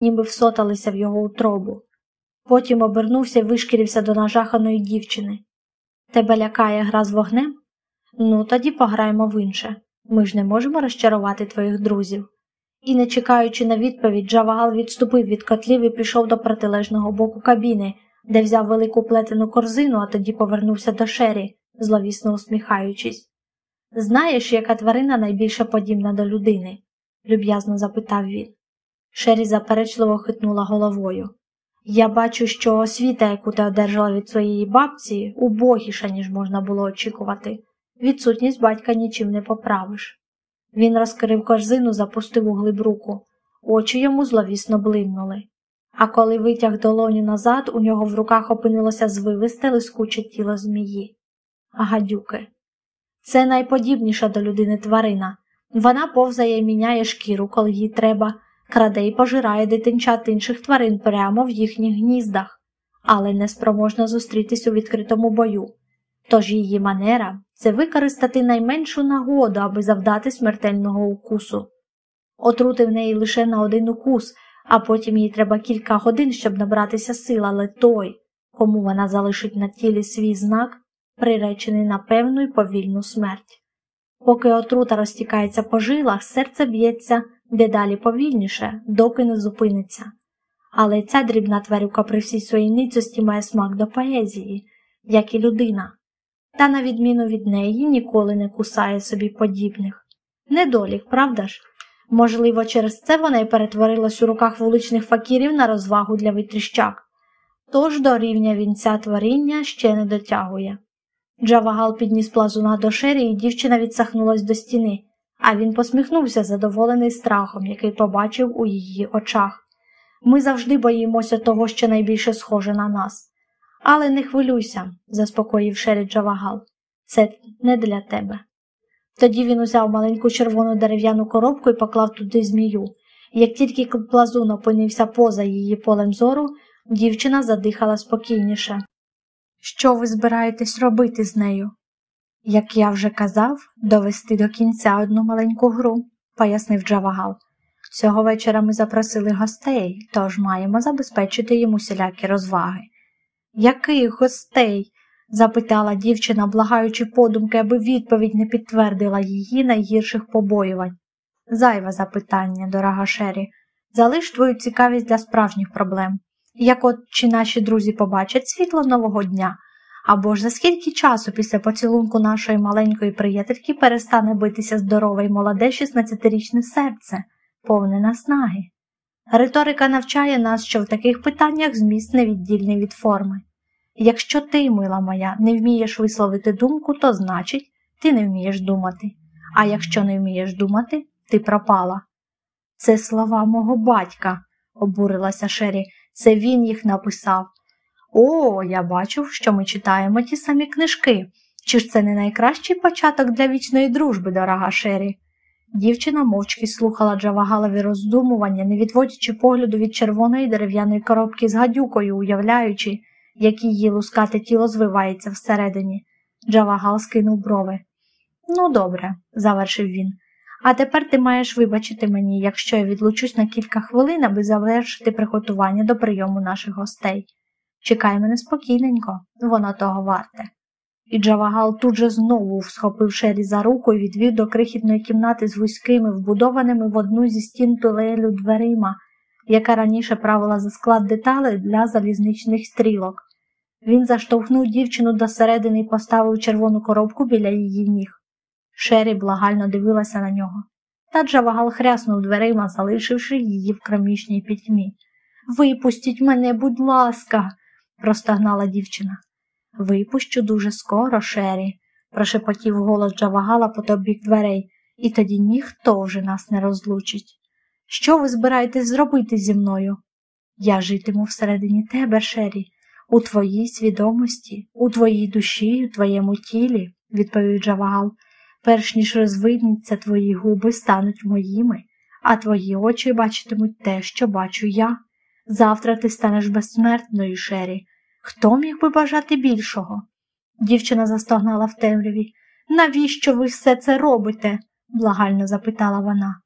ніби всоталися в його утробу. Потім обернувся і вишкірився до нажаханої дівчини. Тебе лякає гра з вогнем? Ну, тоді пограємо в інше. Ми ж не можемо розчарувати твоїх друзів. І, не чекаючи на відповідь, Джавагал відступив від котлів і пішов до протилежного боку кабіни, де взяв велику плетену корзину, а тоді повернувся до шері, зловісно усміхаючись. Знаєш, яка тварина найбільше подібна до людини? люб'язно запитав він. Шері заперечливо хитнула головою. Я бачу, що освіта, яку ти одержала від своєї бабці, убогіша, ніж можна було очікувати. Відсутність батька нічим не поправиш. Він розкрив корзину, запустив у глиб руку. Очі йому зловісно блимнули. А коли витяг долоню назад, у нього в руках опинилося звивисте лискуче тіло змії. Гадюки. Це найподібніша до людини тварина. Вона повзає і міняє шкіру, коли їй треба, краде і пожирає дитинчат інших тварин прямо в їхніх гніздах, але не спроможна зустрітись у відкритому бою. Тож її манера це використати найменшу нагоду, аби завдати смертельного укусу. Отрути в неї лише на один укус, а потім їй треба кілька годин, щоб набратися сил, але той, кому вона залишить на тілі свій знак, приречений на певну і повільну смерть. Поки отрута розтікається по жилах, серце б'ється дедалі повільніше, доки не зупиниться. Але ця дрібна тварюка при всій своїй ницості має смак до поезії, як і людина, та, на відміну від неї, ніколи не кусає собі подібних. Недолік, правда ж? Можливо, через це вона й перетворилась у руках вуличних факірів на розвагу для витріщак. Тож до рівня вінця творіння ще не дотягує. Джавагал підніс плазуна до шері, і дівчина відсахнулась до стіни, а він посміхнувся, задоволений страхом, який побачив у її очах. Ми завжди боїмося того, що найбільше схоже на нас. Але не хвилюйся, заспокоїв Шері Джавагал. Це не для тебе. Тоді він узяв маленьку червону дерев'яну коробку і поклав туди змію. Як тільки плазун опинився поза її полем зору, дівчина задихала спокійніше. Що ви збираєтесь робити з нею? Як я вже казав, довести до кінця одну маленьку гру, пояснив Джавагал. Цього вечора ми запросили гостей, тож маємо забезпечити їм усілякі розваги. Яких гостей? запитала дівчина, благаючи подумки, аби відповідь не підтвердила її найгірших побоювань. Зайве запитання, дорога Шері, залиш твою цікавість для справжніх проблем. Як от чи наші друзі побачать світло нового дня, або ж за скільки часу після поцілунку нашої маленької приятельки перестане битися здорове й молоде 16-річне серце, повне наснаги. Риторика навчає нас, що в таких питаннях зміст невіддільний від форми. Якщо ти, мила моя, не вмієш висловити думку, то значить, ти не вмієш думати, а якщо не вмієш думати, ти пропала. Це слова мого батька, обурилася Шері, це він їх написав. О, я бачу, що ми читаємо ті самі книжки. Чи ж це не найкращий початок для вічної дружби, дорога Шері? Дівчина мовчки слухала Джавагалові роздумування, не відводячи погляду від червоної дерев'яної коробки з гадюкою, уявляючи, як її лускате тіло звивається всередині. Джавагал скинув брови. Ну, добре, завершив він. А тепер ти маєш вибачити мені, якщо я відлучусь на кілька хвилин, аби завершити приготування до прийому наших гостей. Чекай мене спокійненько, воно того варте. І Джавагал тут же знову схопив Шері за руку і відвів до крихітної кімнати з вузькими, вбудованими в одну зі стін тулелю дверима, яка раніше правила за склад деталей для залізничних стрілок. Він заштовхнув дівчину до середини і поставив червону коробку біля її ніг. Шері благально дивилася на нього. Та Джавагал хряснув дверима, залишивши її в кромішній пітьмі. Випустіть мене, будь ласка, простагнала дівчина. Випущу дуже скоро, Шері, прошепотів голос Джавагала по тобік дверей, і тоді ніхто вже нас не розлучить. Що ви збираєтесь зробити зі мною? Я житиму всередині тебе, Шері, у твоїй свідомості, у твоїй душі, у твоєму тілі, відповів Джавагал. Перш ніж розвидніться, твої губи стануть моїми, а твої очі бачитимуть те, що бачу я. Завтра ти станеш безсмертною, Шері. Хто міг би бажати більшого? Дівчина застогнала в темряві. Навіщо ви все це робите? благально запитала вона.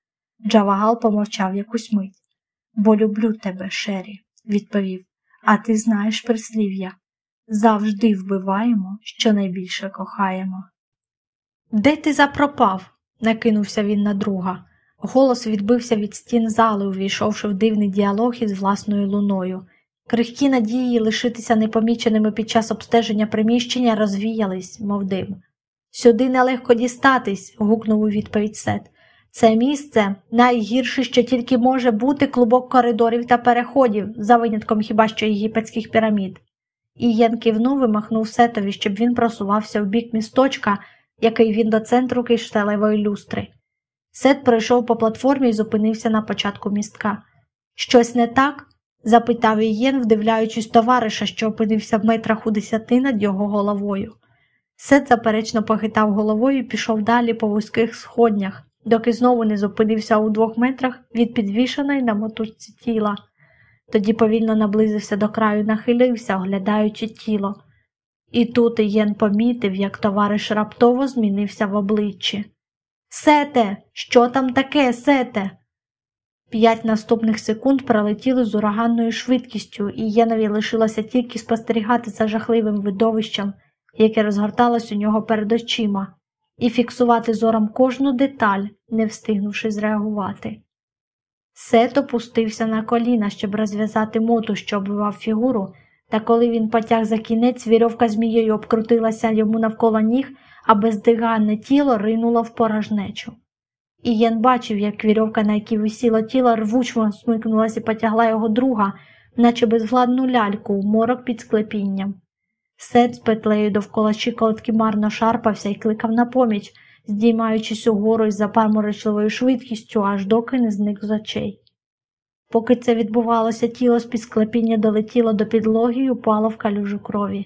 Джавагал помовчав якусь мить. Бо люблю тебе, Шері, відповів, а ти знаєш прислів'я. Завжди вбиваємо, що найбільше кохаємо. Де ти запропав? накинувся він на друга. Голос відбився від стін зали, увійшовши в дивний діалог із власною луною. Крихкі надії лишитися непоміченими під час обстеження приміщення розвіялись, мов дим. Сюди нелегко дістатись, гукнув у відповідь Сет. Це місце найгірше, що тільки може бути клубок коридорів та переходів, за винятком хіба що єгипетських пірамід. І Єн кивнув і махнув сетові, щоб він просувався в бік місточка, який він до центру кишталевої люстри. Сет пройшов по платформі і зупинився на початку містка. Щось не так? запитав Ієн, вдивляючись товариша, що опинився в метрах у десяти над його головою. Сет заперечно похитав головою і пішов далі по вузьких сходнях, доки знову не зупинився у двох метрах від підвішеної на мотузці тіла. Тоді повільно наблизився до краю, нахилився, оглядаючи тіло. І тут Ієн помітив, як товариш раптово змінився в обличчі. Сете, що там таке, сете? П'ять наступних секунд пролетіли з ураганною швидкістю, і Єнові лишилося тільки спостерігати за жахливим видовищем, яке розгорталось у нього перед очима, і фіксувати зором кожну деталь, не встигнувши зреагувати. Сет опустився на коліна, щоб розв'язати моту, що обвивав фігуру, та коли він потяг за кінець, вірьовка змією обкрутилася йому навколо ніг, а бездиганне тіло ринуло в порожнечу. І бачив, як вірьовка, на якій висіло тіло, рвучно смикнулася і потягла його друга, наче безвладну ляльку, у морок під склепінням. Сет з петлею довкола щиколотки марно шарпався і кликав на поміч, здіймаючись угору із запаморочливою швидкістю, аж доки не зник з очей. Поки це відбувалося, тіло з під склепіння долетіло до підлоги і упало в калюжу крові.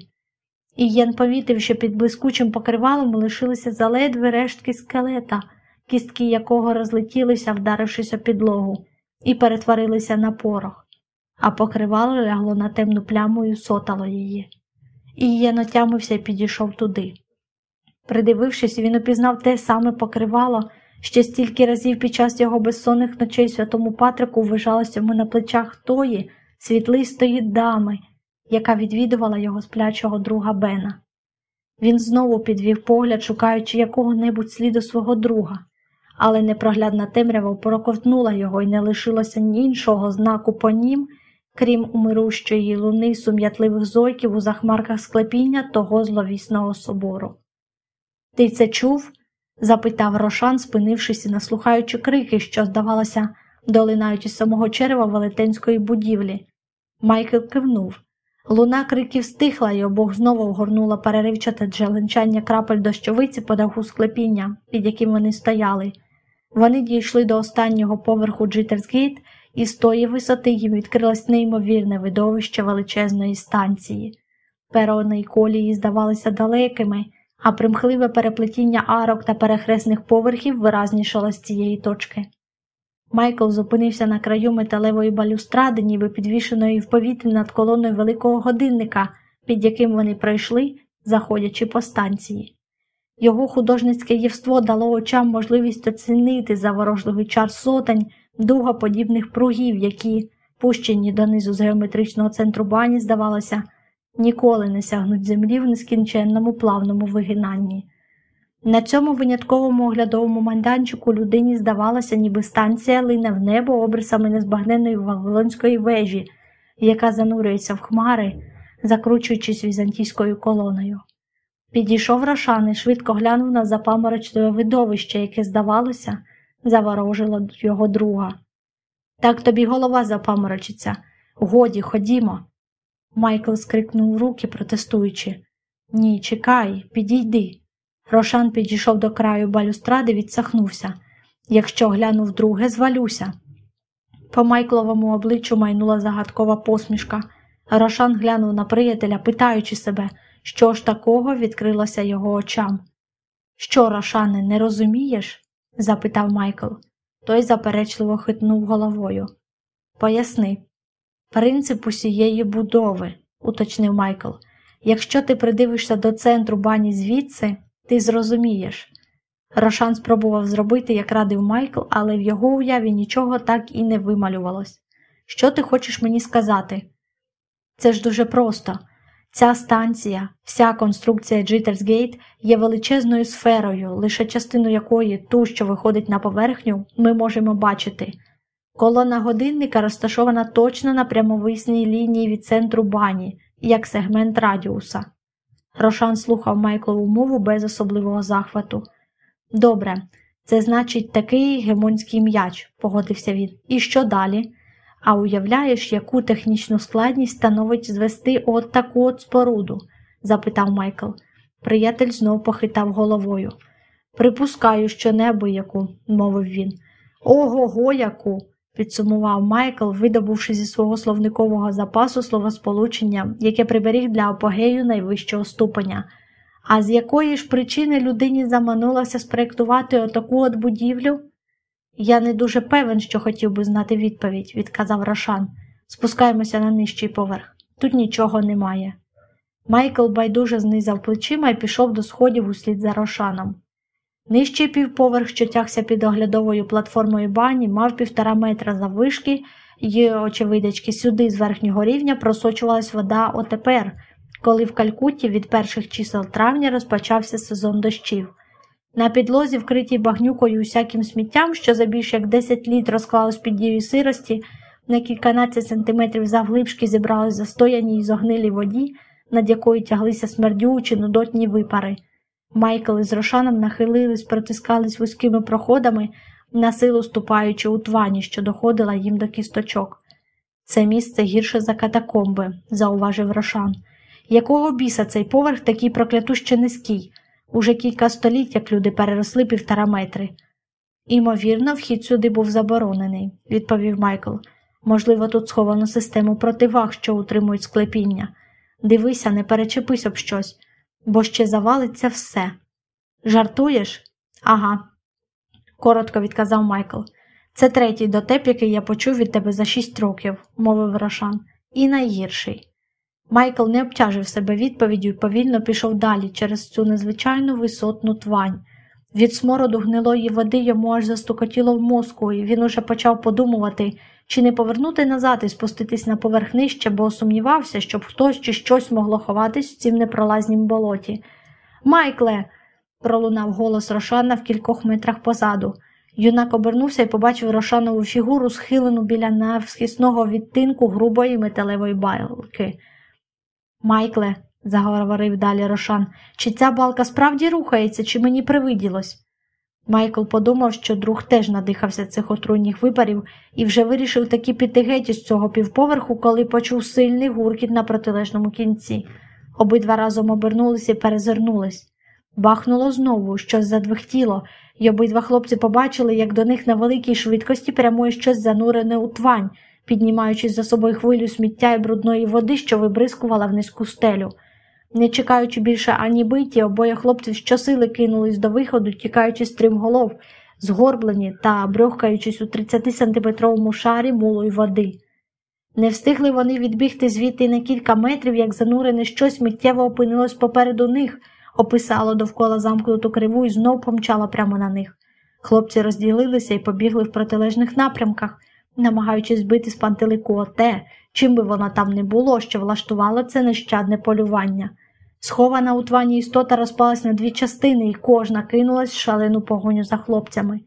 І Єн помітив, що під блискучим покривалом лишилися заледве рештки скелета, кістки якого розлетілися, вдарившись о підлогу, і перетворилися на порох, а покривало лягло на темну пляму і сотало її. І Єн отямився і підійшов туди. Придивившись, він упізнав те саме покривало, ще стільки разів під час його безсонних ночей святому Патрику вважалося йому на плечах тої світлистої дами, яка відвідувала його сплячого друга Бена. Він знову підвів погляд, шукаючи якого-небудь сліду свого друга, але непроглядна темрява проковтнула його і не лишилося ні іншого знаку по нім, крім умирущої луни сум'ятливих зойків у захмарках склепіння того зловісного собору. Ти це чув? запитав Рошан, спинившись і наслухаючи крики, що, здавалося, долинають із самого черева велетенської будівлі. Майкл кивнув. Луна криків стихла, і обох знову огорнула переривчате джеленчання крапель дощовиці по даху склепіння, під яким вони стояли. Вони дійшли до останнього поверху Джитерсгейт, і з тої висоти їм відкрилось неймовірне видовище величезної станції. Перони й колії здавалися далекими, а примхливе переплетіння арок та перехресних поверхів виразнішало з цієї точки. Майкл зупинився на краю металевої балюстради, ніби підвішеної в повітрі над колоною великого годинника, під яким вони пройшли, заходячи по станції. Його художницьке євство дало очам можливість оцінити заворожливий чар сотень дугоподібних пругів, які, пущені донизу з геометричного центру бані, здавалося, ніколи не сягнуть землі в нескінченному плавному вигинанні. На цьому винятковому оглядовому майданчику людині здавалося, ніби станція лине в небо обрисами незбагненної вавилонської вежі, яка занурюється в хмари, закручуючись візантійською колоною. Підійшов Рошан і швидко глянув на запаморочливе видовище, яке, здавалося, заворожило його друга. Так тобі голова запаморочиться. Годі, ходімо. Майкл скрикнув руки, протестуючи. Ні, чекай, підійди. Рошан підійшов до краю балюстради, відсахнувся. Якщо глянув друге, звалюся. По Майкловому обличчю майнула загадкова посмішка. Рошан глянув на приятеля, питаючи себе, що ж такого відкрилося його очам. Що, Рошане, не розумієш? запитав Майкл. Той заперечливо хитнув головою. Поясни. Принцип усієї будови, уточнив Майкл. Якщо ти придивишся до центру бані звідси, ти зрозумієш. Рошан спробував зробити, як радив Майкл, але в його уяві нічого так і не вималювалось. Що ти хочеш мені сказати? Це ж дуже просто. Ця станція, вся конструкція Джиттерсгейт є величезною сферою, лише частину якої, ту, що виходить на поверхню, ми можемо бачити. Колона годинника розташована точно на прямовисній лінії від центру бані, як сегмент радіуса. Рошан слухав Майклову мову без особливого захвату. Добре, це значить такий гемонський м'яч, погодився він. І що далі? А уявляєш, яку технічну складність становить звести от таку от споруду? запитав Майкл. Приятель знов похитав головою. Припускаю, що небояку, мовив він. Ого го яку підсумував Майкл, видобувши зі свого словникового запасу словосполучення, яке приберіг для апогею найвищого ступеня. А з якої ж причини людині заманулося спроєктувати отаку от будівлю? Я не дуже певен, що хотів би знати відповідь, відказав Рошан. Спускаємося на нижчий поверх. Тут нічого немає. Майкл байдуже знизав плечима і пішов до сходів услід за Рошаном. Нижчий півповерх, що тягся під оглядовою платформою бані, мав півтора метра заввишки, і, очевидячки, сюди з верхнього рівня просочувалась вода отепер, коли в Калькутті від перших чисел травня розпочався сезон дощів. На підлозі, вкритій багнюкою усяким сміттям, що за більш як 10 літ розклалось під дією сирості, на кільканадцять сантиметрів завглибшки зібрались застояні й зогнилі воді, над якою тяглися смердючі нудотні випари. Майкл із Рошаном нахилились, протискались вузькими проходами, на силу ступаючи у твані, що доходила їм до кісточок. Це місце гірше за катакомби, зауважив Рошан. Якого біса цей поверх такий проклятуще низький? Уже кілька століть, як люди переросли півтора метри. Імовірно, вхід сюди був заборонений, відповів Майкл. Можливо, тут сховано систему противаг, що утримують склепіння. Дивися, не перечепись об щось бо ще завалиться все. Жартуєш? Ага, коротко відказав Майкл. Це третій дотеп, який я почув від тебе за шість років, мовив Рошан, і найгірший. Майкл не обтяжив себе відповіддю і повільно пішов далі через цю незвичайну висотну твань. Від смороду гнилої води йому аж застукотіло в мозку, і він уже почав подумувати, чи не повернути назад і спуститись на поверх нижче, бо сумнівався, щоб хтось чи щось могло ховатись в цім непролазнім болоті. Майкле. пролунав голос Рошана в кількох метрах позаду. Юнак обернувся і побачив Рошанову фігуру, схилену біля навсхисного відтинку грубої металевої балки. Майкле, заговорив далі Рошан, чи ця балка справді рухається, чи мені привиділось? Майкл подумав, що друг теж надихався цих отруйних випарів і вже вирішив таки піти геть із цього півповерху, коли почув сильний гуркіт на протилежному кінці. Обидва разом обернулися і перезирнулись. Бахнуло знову, щось задвихтіло, і обидва хлопці побачили, як до них на великій швидкості прямує щось занурене у твань, піднімаючи за собою хвилю сміття і брудної води, що вибризкувала в низьку стелю. Не чекаючи більше ані биті, обоє хлопців щосили кинулись до виходу, тікаючи стрімголов, згорблені та брьохкаючись у 30-сантиметровому шарі мулої води. Не встигли вони відбігти звідти на кілька метрів, як занурене щось миттєво опинилось попереду них, описало довкола замкнуту криву і знов помчало прямо на них. Хлопці розділилися і побігли в протилежних напрямках, намагаючись збити з пантелику оте, чим би воно там не було, що влаштувало це нещадне полювання. Схована у твані істота розпалась на дві частини, і кожна кинулась в шалену погоню за хлопцями.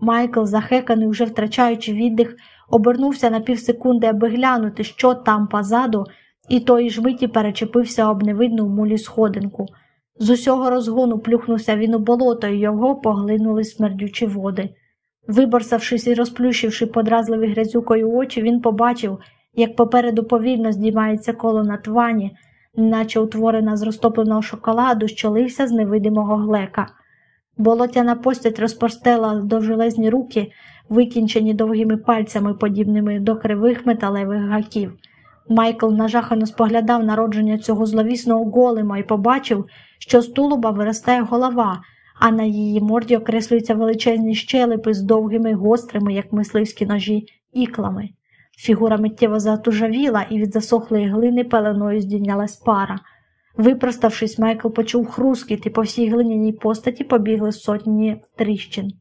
Майкл, захеканий, уже втрачаючи віддих, обернувся на півсекунди, аби глянути, що там позаду, і тої ж миті перечепився об невидну в мулі сходинку. З усього розгону плюхнувся він у болото, і його поглинули смердючі води. Виборсавшись і розплющивши подразливі грязюкою очі, він побачив, як попереду повільно здіймається коло на твані, наче утворена з розтопленого шоколаду, що лився з невидимого глека. Болотяна постать розпостела довжелезні руки, викінчені довгими пальцями, подібними до кривих металевих гаків. Майкл нажахано споглядав народження цього зловісного голема і побачив, що з тулуба виростає голова, а на її морді окреслюються величезні щелепи з довгими гострими, як мисливські ножі, іклами. Фігура миттєво затужавіла і від засохлої глини пеленою здійнялась пара. Випроставшись, Майкл почув хрускіт і по всій глиняній постаті побігли сотні тріщин.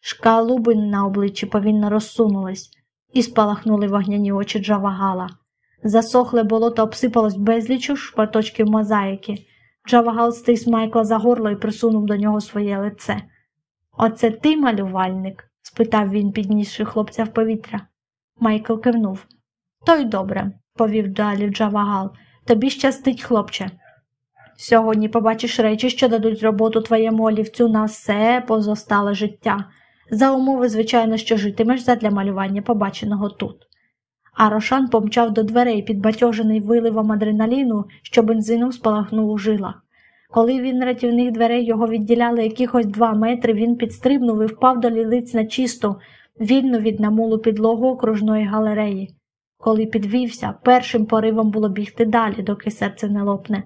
Шкалуби на обличчі повільно розсунулись. і спалахнули вогняні очі Джавагала. Засохле болото обсипалось безлічу шматочків мозаїки. Джавагал стис Майкла за горло і присунув до нього своє лице. Оце ти малювальник? спитав він, піднісши хлопця в повітря. Майкл кивнув. То й добре, повів далі Джавагал. Тобі щастить, хлопче. Сьогодні побачиш речі, що дадуть роботу твоєму олівцю на все позостале життя. За умови, звичайно, що житимеш задля малювання побаченого тут. А Рошан помчав до дверей, підбатьожений виливом адреналіну, що бензином спалахнув у жилах. Коли він рятівних дверей його відділяли якихось два метри, він підстрибнув і впав до лілиць на чисту, вільну від намулу підлогу окружної галереї. Коли підвівся, першим поривом було бігти далі, доки серце не лопне.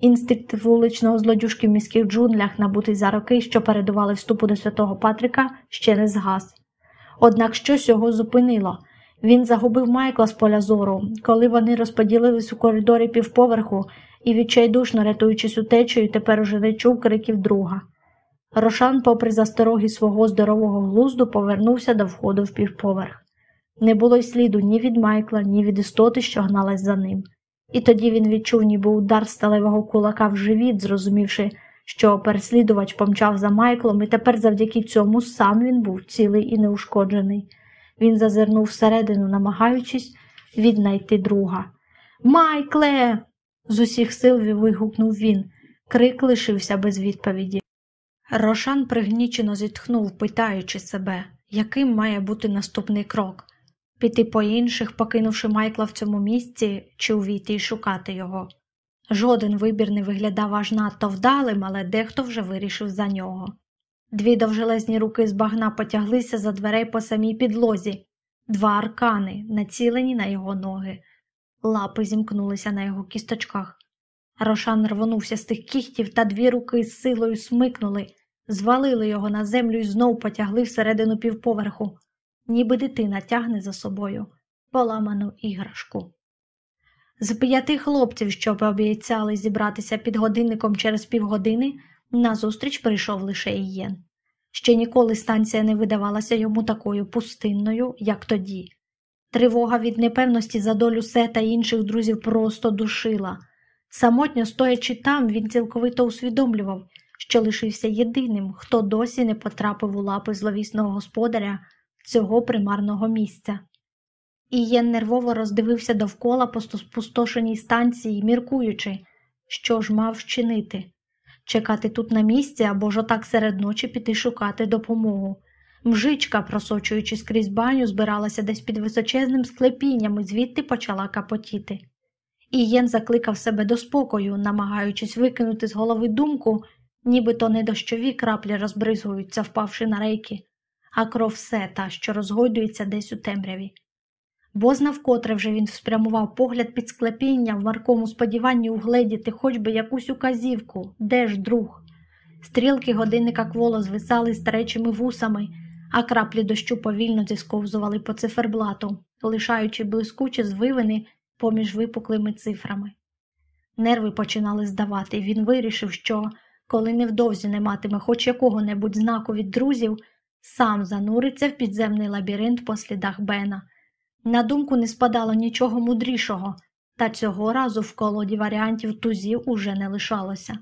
Інстинкт вуличного злодюжки в міських джунглях, набутий за роки, що передували вступу до святого Патрика, ще не згас. Однак щось його зупинило. Він загубив Майкла з поля зору, коли вони розподілились у коридорі півповерху і, відчайдушно рятуючись утечею, тепер уже не чув криків друга. Рошан, попри застороги свого здорового глузду, повернувся до входу в півповерх. Не було й сліду ні від Майкла, ні від істоти, що гналась за ним. І тоді він відчув, ніби удар сталевого кулака в живіт, зрозумівши, що переслідувач помчав за Майклом, і тепер завдяки цьому сам він був цілий і неушкоджений. Він зазирнув всередину, намагаючись віднайти друга. Майкле. з усіх сил вигукнув він. Крик лишився без відповіді. Рошан пригнічено зітхнув, питаючи себе, яким має бути наступний крок піти по інших, покинувши Майкла в цьому місці, чи увійти й шукати його. Жоден вибір не виглядав аж надто вдалим, але дехто вже вирішив за нього. Дві довжелезні руки з багна потяглися за дверей по самій підлозі, два аркани, націлені на його ноги. Лапи зімкнулися на його кісточках. Рошан рвонувся з тих кіхтів, та дві руки з силою смикнули, звалили його на землю і знов потягли всередину півповерху ніби дитина тягне за собою поламану іграшку. З п'яти хлопців, що пообіцяли зібратися під годинником через півгодини, назустріч прийшов лише Ієн. Ще ніколи станція не видавалася йому такою пустинною, як тоді. Тривога від непевності за долю Сета і інших друзів просто душила. Самотньо стоячи там, він цілковито усвідомлював, що лишився єдиним, хто досі не потрапив у лапи зловісного господаря цього примарного місця. Ієн нервово роздивився довкола по спустошеній станції, міркуючи, що ж мав вчинити чекати тут на місці або ж отак серед ночі піти шукати допомогу. Мжичка, просочуючись крізь баню, збиралася десь під височезним склепінням і звідти почала капотіти. Ієн закликав себе до спокою, намагаючись викинути з голови думку, нібито не дощові краплі розбризгуються, впавши на рейки а кров сета, що розгойдується десь у темряві. Бозна вкотре вже він спрямував погляд під склепіння в маркому сподіванні угледіти хоч би якусь указівку, де ж друг. Стрілки годинника кволо звисали старечими вусами, а краплі дощу повільно зісковзували по циферблату, лишаючи блискучі звивини поміж випуклими цифрами. Нерви починали здавати, і він вирішив, що, коли невдовзі не матиме хоч якого небудь знаку від друзів, сам зануриться в підземний лабіринт по слідах Бена. На думку не спадало нічого мудрішого, та цього разу в колоді варіантів тузів уже не лишалося.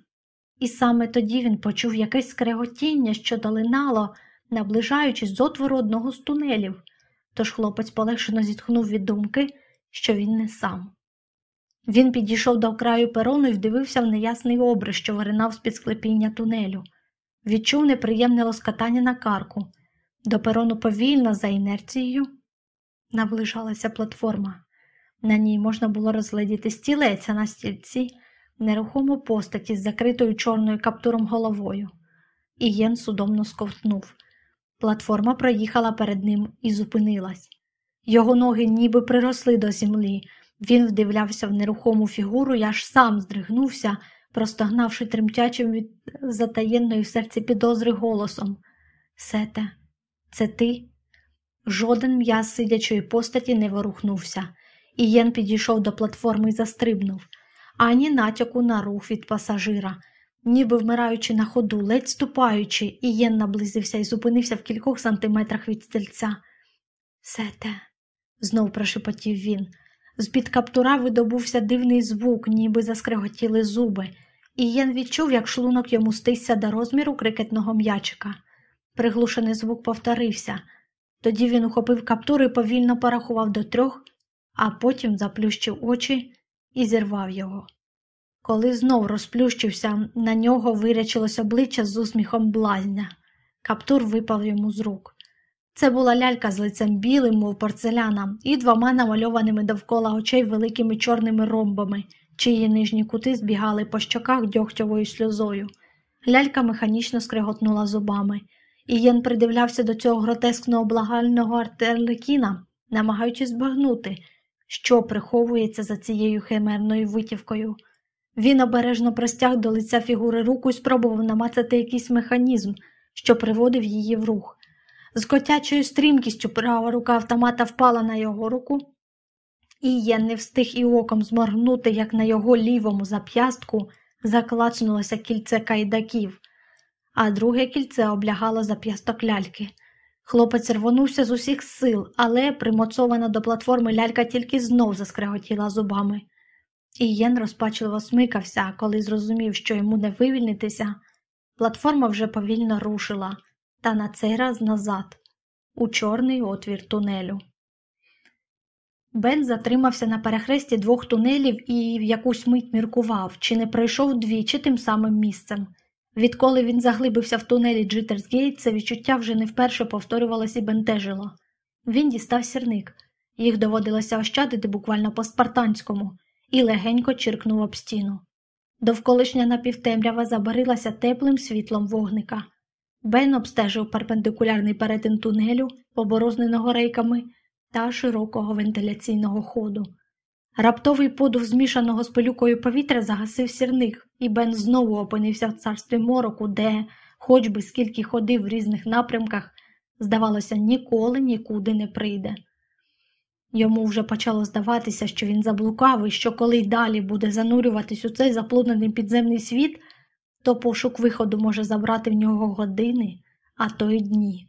І саме тоді він почув якесь скреготіння, що долинало, наближаючись з отвору одного з тунелів, тож хлопець полегшено зітхнув від думки, що він не сам. Він підійшов до краю перону і вдивився в неясний обрис, що виринав з під склепіння тунелю відчув неприємне лоскатання на карку. До перону повільно, за інерцією, наближалася платформа. На ній можна було розглядіти стілець, на стільці нерухому постаті з закритою чорною каптуром головою. Ієн судомно сковтнув. Платформа проїхала перед ним і зупинилась. Його ноги ніби приросли до землі. Він вдивлявся в нерухому фігуру і аж сам здригнувся, простогнавши тремтячим від затаєнної в серці підозри голосом. Сете, це ти? Жоден м'яз сидячої постаті не ворухнувся. Ієн підійшов до платформи і застрибнув, ані натяку на рух від пасажира. Ніби вмираючи на ходу, ледь ступаючи, Ієн наблизився і зупинився в кількох сантиметрах від стільця. Сете, знов прошепотів він. З-під каптура видобувся дивний звук, ніби заскреготіли зуби, і Єн відчув, як шлунок йому стисся до розміру крикетного м'ячика. Приглушений звук повторився. Тоді він ухопив каптур і повільно порахував до трьох, а потім заплющив очі і зірвав його. Коли знов розплющився, на нього вирячилось обличчя з усміхом блазня. Каптур випав йому з рук. Це була лялька з лицем білим, мов порцеляна, і двома намальованими довкола очей великими чорними ромбами, чиї нижні кути збігали по щоках дьогтьовою сльозою. Лялька механічно скреготнула зубами, і Єн придивлявся до цього гротескного благального артерлекіна, намагаючись збагнути, що приховується за цією химерною витівкою. Він обережно простяг до лиця фігури руку і спробував намацати якийсь механізм, що приводив її в рух. З котячою стрімкістю права рука автомата впала на його руку, і Єн не встиг і оком зморгнути, як на його лівому зап'ястку заклацнулося кільце кайдаків, а друге кільце облягало зап'ясток ляльки. Хлопець рвонувся з усіх сил, але, примоцована до платформи лялька тільки знов заскреготіла зубами. І Єн розпачливо смикався, коли зрозумів, що йому не вивільнитися. Платформа вже повільно рушила, та на цей раз назад, у чорний отвір тунелю. Бен затримався на перехресті двох тунелів і в якусь мить міркував, чи не пройшов двічі тим самим місцем. Відколи він заглибився в тунелі Джитерсгейт, це відчуття вже не вперше повторювалося і бентежило. Він дістав сірник, їх доводилося ощадити буквально по спартанському, і легенько чиркнув об стіну. Довколишня напівтемрява забарилася теплим світлом вогника. Бен обстежив перпендикулярний перетин тунелю, поборозненого рейками та широкого вентиляційного ходу. Раптовий подув змішаного з пилюкою повітря загасив сірник, і Бен знову опинився в царстві мороку, де, хоч би скільки ходив в різних напрямках, здавалося, ніколи нікуди не прийде. Йому вже почало здаватися, що він заблукав і що коли й далі буде занурюватись у цей заплутаний підземний світ, то пошук виходу може забрати в нього години, а то й дні.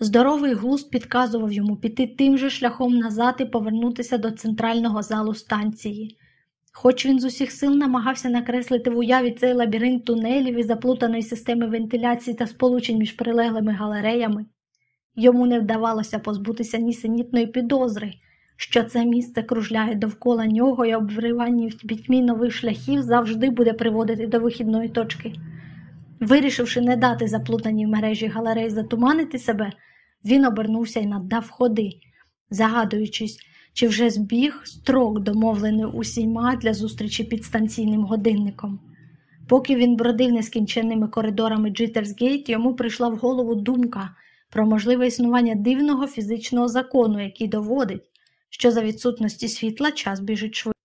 Здоровий глузд підказував йому піти тим же шляхом назад і повернутися до центрального залу станції. Хоч він з усіх сил намагався накреслити в уяві цей лабіринт тунелів і заплутаної системи вентиляції та сполучень між прилеглими галереями, йому не вдавалося позбутися нісенітної підозри, що це місце кружляє довкола нього і обвривання в пітьмі нових шляхів завжди буде приводити до вихідної точки. Вирішивши не дати заплутаній в мережі галерей затуманити себе, він обернувся і наддав ходи, загадуючись, чи вже збіг строк, домовлений усіма для зустрічі під станційним годинником. Поки він бродив нескінченними коридорами Джитерсгейт, йому прийшла в голову думка про можливе існування дивного фізичного закону, який доводить, що за відсутності світла час біжить швидко.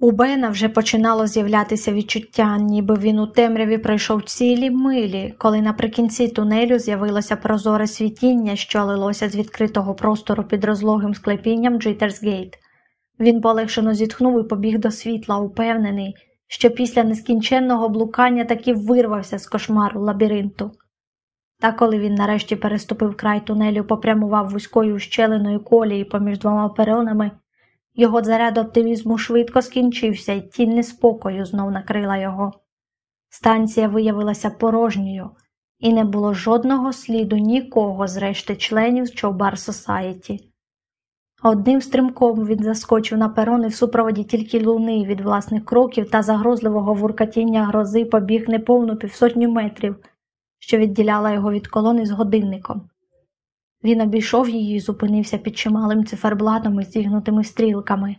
У Бена вже починало з'являтися відчуття, ніби він у темряві пройшов цілі милі, коли наприкінці тунелю з'явилося прозоре світіння, що лилося з відкритого простору під розлогим склепінням Джитерсгейт. Він полегшено зітхнув і побіг до світла, упевнений, що після нескінченного блукання таки вирвався з кошмару лабіринту. Та коли він нарешті переступив край тунелю, попрямував вузькою щеленою колії поміж двома перонами, його заряд оптимізму швидко скінчився, і тінь неспокою знов накрила його. Станція виявилася порожньою, і не було жодного сліду нікого з решти членів Човбар Сосаєті. Одним стрімком він заскочив на перони в супроводі тільки луни від власних кроків та загрозливого вуркатіння грози побіг неповну півсотню метрів, що відділяла його від колони з годинником. Він обійшов її і зупинився під чималим циферблатом із зігнутими стрілками.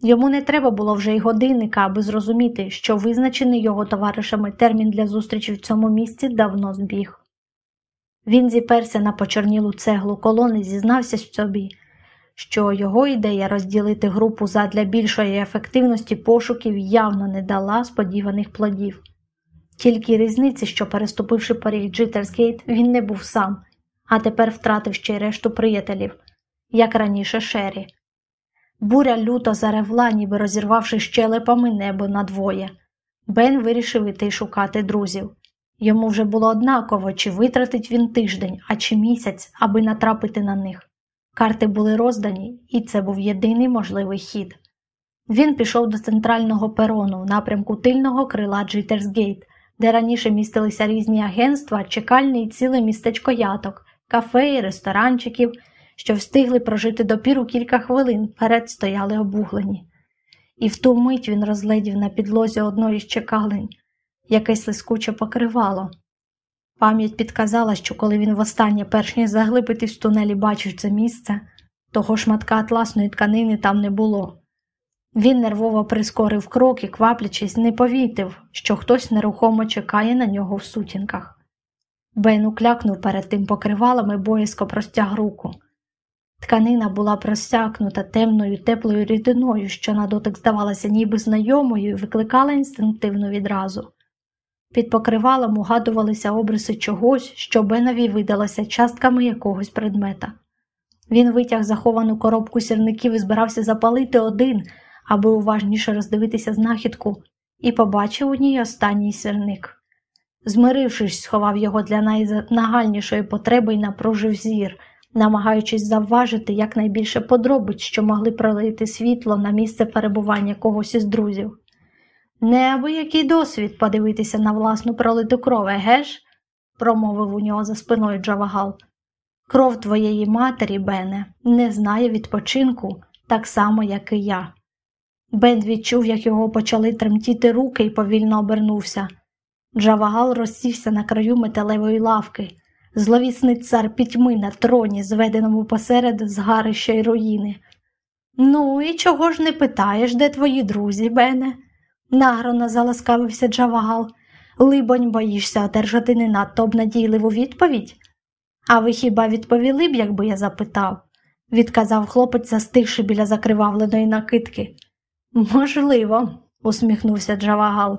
Йому не треба було вже й годинника, аби зрозуміти, що визначений його товаришами термін для зустрічі в цьому місці давно збіг. Він зіперся на почорнілу цеглу колони, зізнався собі, що його ідея розділити групу задля більшої ефективності пошуків явно не дала сподіваних плодів. Тільки різниці, що, переступивши поріг Джитерсгейт, він не був сам а тепер втратив ще й решту приятелів, як раніше Шері. Буря люто заревла, ніби розірвавши щелепами небо надвоє. Бен вирішив іти шукати друзів. Йому вже було однаково, чи витратить він тиждень, а чи місяць, аби натрапити на них. Карти були роздані, і це був єдиний можливий хід. Він пішов до центрального перону в напрямку тильного крила Джитерсгейт, де раніше містилися різні агентства, чекальні і ціле містечко яток, кафе і ресторанчиків, що встигли прожити допіру кілька хвилин, перед стояли обуглені. І в ту мить він розглядів на підлозі одної з чекалень якесь лискуче покривало. Пам'ять підказала, що коли він востаннє, перш ніж заглибитись в тунелі, бачив це місце, того шматка атласної тканини там не було. Він нервово прискорив крок і, кваплячись, не повітив, що хтось нерухомо чекає на нього в сутінках. Бен уклякнув перед тим покривалом і боязко простяг руку. Тканина була просякнута темною теплою рідиною, що на дотик здавалася ніби знайомою і викликала інстинктивну відразу. Під покривалом угадувалися обриси чогось, що Бенові видалося частками якогось предмета. Він витяг заховану коробку сірників і збирався запалити один, аби уважніше роздивитися знахідку, і побачив у ній останній сірник. Змирившись, сховав його для найнагальнішої потреби і напружив зір, намагаючись завважити якнайбільше подробиць, що могли пролити світло на місце перебування когось із друзів. Неабиякий досвід подивитися на власну пролиту кров, еге промовив у нього за спиною Джавагал. Кров твоєї матері, Бене, не знає відпочинку так само, як і я. Бен відчув, як його почали тремтіти руки і повільно обернувся. Джавагал розсівся на краю металевої лавки, зловісний цар пітьми на троні, зведеному посеред згарища й руїни. Ну, і чого ж не питаєш, де твої друзі, Бене? награно заласкавився Джавагал. Либонь, боїшся одержати не надто обнадійливу відповідь? А ви хіба відповіли б, якби я запитав? відказав хлопець, застигши біля закривавленої накидки. Можливо, усміхнувся Джавагал.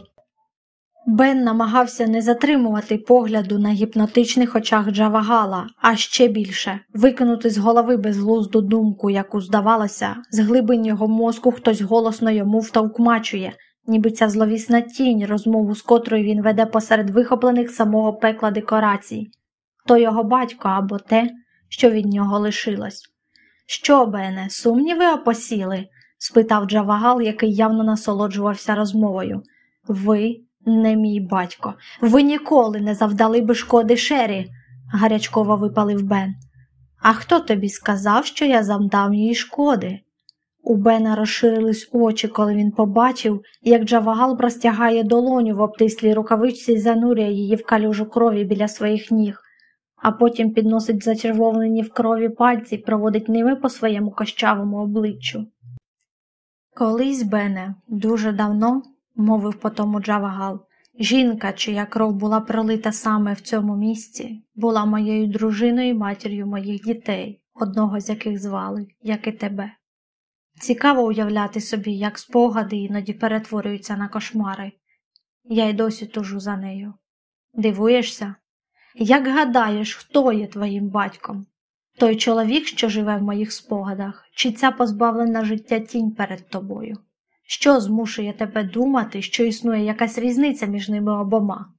Бен намагався не затримувати погляду на гіпнотичних очах Джавагала, а ще більше викинути з голови безглузду думку, яку, здавалося, з глибин його мозку хтось голосно йому втовкмачує, ніби ця зловісна тінь, розмову з котрою він веде посеред вихоплених самого пекла декорацій, то його батько або те, що від нього лишилось. Що, Бене, сумніви опосіли? Спитав Джавагал, який явно насолоджувався розмовою. Ви не мій батько, ви ніколи не завдали би шкоди шері, гарячково випалив Бен. А хто тобі сказав, що я завдав їй шкоди? У Бена розширились очі, коли він побачив, як Джавагал простягає долоню в обтислій рукавичці і занурює її в калюжу крові біля своїх ніг, а потім підносить зачервовлені в крові пальці і проводить ними по своєму кощавому обличчю. Колись, Бене, дуже давно, мовив потому Джавагал, жінка, чия кров була пролита саме в цьому місці, була моєю дружиною і матір'ю моїх дітей, одного з яких звали, як і тебе. Цікаво уявляти собі, як спогади іноді перетворюються на кошмари. Я й досі тужу за нею. Дивуєшся? Як гадаєш, хто є твоїм батьком? Той чоловік, що живе в моїх спогадах, чи ця позбавлена життя тінь перед тобою? Що змушує тебе думати, що існує якась різниця між ними обома?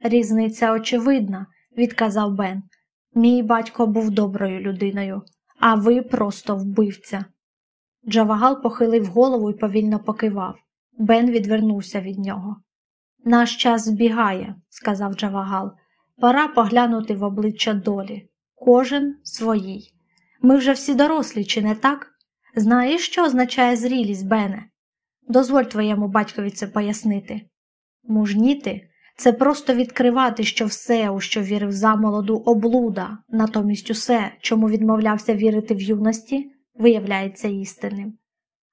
Різниця очевидна, відказав Бен. Мій батько був доброю людиною, а ви просто вбивця. Джавагал похилив голову і повільно покивав. Бен відвернувся від нього. Наш час збігає, сказав Джавагал. Пора поглянути в обличчя долі. Кожен своїй. Ми вже всі дорослі, чи не так? Знаєш, що означає зрілість, Бене? Дозволь твоєму батькові це пояснити. Мужніти це просто відкривати, що все, у що вірив замолоду, облуда, натомість усе, чому відмовлявся вірити в юності, виявляється істинним.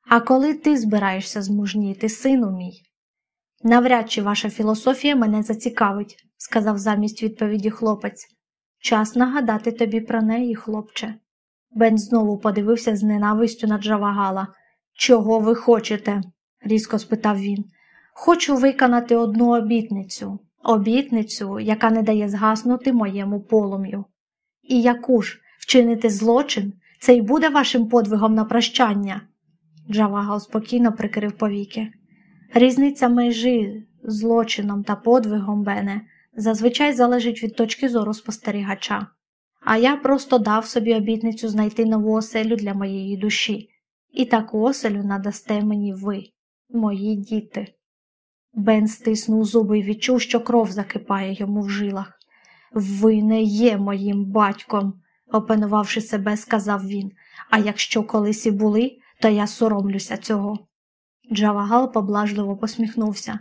А коли ти збираєшся змужніти, сину мій? Навряд чи ваша філософія мене зацікавить, сказав замість відповіді хлопець. Час нагадати тобі про неї, хлопче. Бен знову подивився з ненавистю на Джавагала. Чого ви хочете? різко спитав він. Хочу виконати одну обітницю, обітницю, яка не дає згаснути моєму полум'ю. І яку ж вчинити злочин, це й буде вашим подвигом на прощання. Джавагал спокійно прикрив повіки. Різниця межі злочином та подвигом Бене зазвичай залежить від точки зору спостерігача. а я просто дав собі обітницю знайти нову оселю для моєї душі. І таку оселю надасте мені ви, мої діти. Бен стиснув зуби і відчув, що кров закипає йому в жилах. Ви не є моїм батьком, опанувавши себе, сказав він. А якщо колись і були, то я соромлюся цього. Джавагал поблажливо посміхнувся.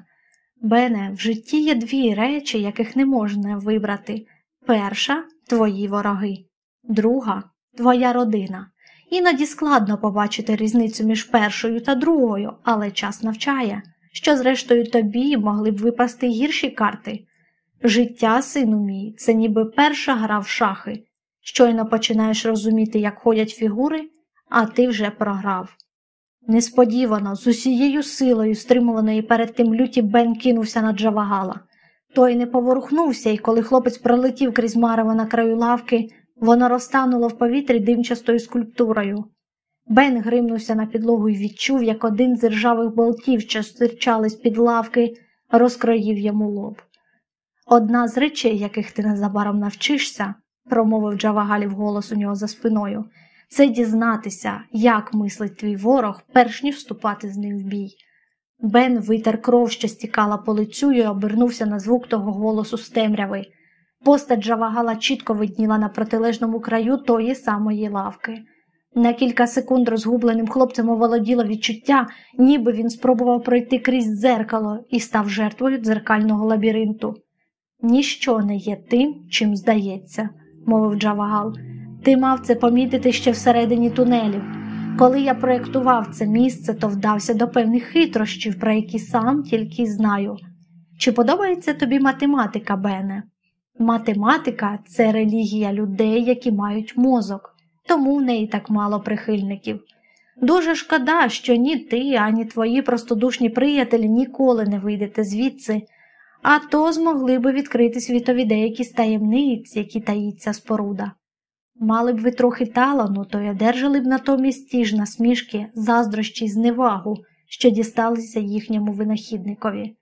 Бене, в житті є дві речі, яких не можна вибрати. Перша твої вороги, друга твоя родина. Іноді складно побачити різницю між першою та другою, але час навчає, що, зрештою, тобі могли б випасти гірші карти. Життя, сину мій, це ніби перша гра в шахи. Щойно починаєш розуміти, як ходять фігури, а ти вже програв. Несподівано, з усією силою, стримуваної перед тим люті, Бен кинувся на Джавагала. Той не поворухнувся, і коли хлопець пролетів крізь марево на краю лавки, воно розтануло в повітрі димчастою скульптурою. Бен гримнувся на підлогу і відчув, як один з ржавих болтів, що стирчали з під лавки, розкроїв йому лоб. Одна з речей, яких ти незабаром навчишся, промовив Джавагалів голос у нього за спиною, це дізнатися, як мислить твій ворог, перш ніж вступати з ним в бій. Бен витер кров, що стікала по лицю, і обернувся на звук того голосу з темряви. Постать Джавагала чітко видніла на протилежному краю тої самої лавки. На кілька секунд розгубленим хлопцем оволоділо відчуття, ніби він спробував пройти крізь дзеркало і став жертвою дзеркального лабіринту. Ніщо не є тим, чим здається, мовив Джавагал. Ти мав це помітити ще всередині тунелів. Коли я проєктував це місце, то вдався до певних хитрощів, про які сам тільки знаю. Чи подобається тобі математика, Бене? Математика це релігія людей, які мають мозок, тому в неї так мало прихильників. Дуже шкода, що ні ти, ані твої простодушні приятелі ніколи не вийдете звідси, а то змогли би відкрити світові деякі з таємниць, які таїться споруда. Мали б ви трохи талану, то й одержали б натомість ті ж насмішки, заздрощі й зневагу, що дісталися їхньому винахідникові.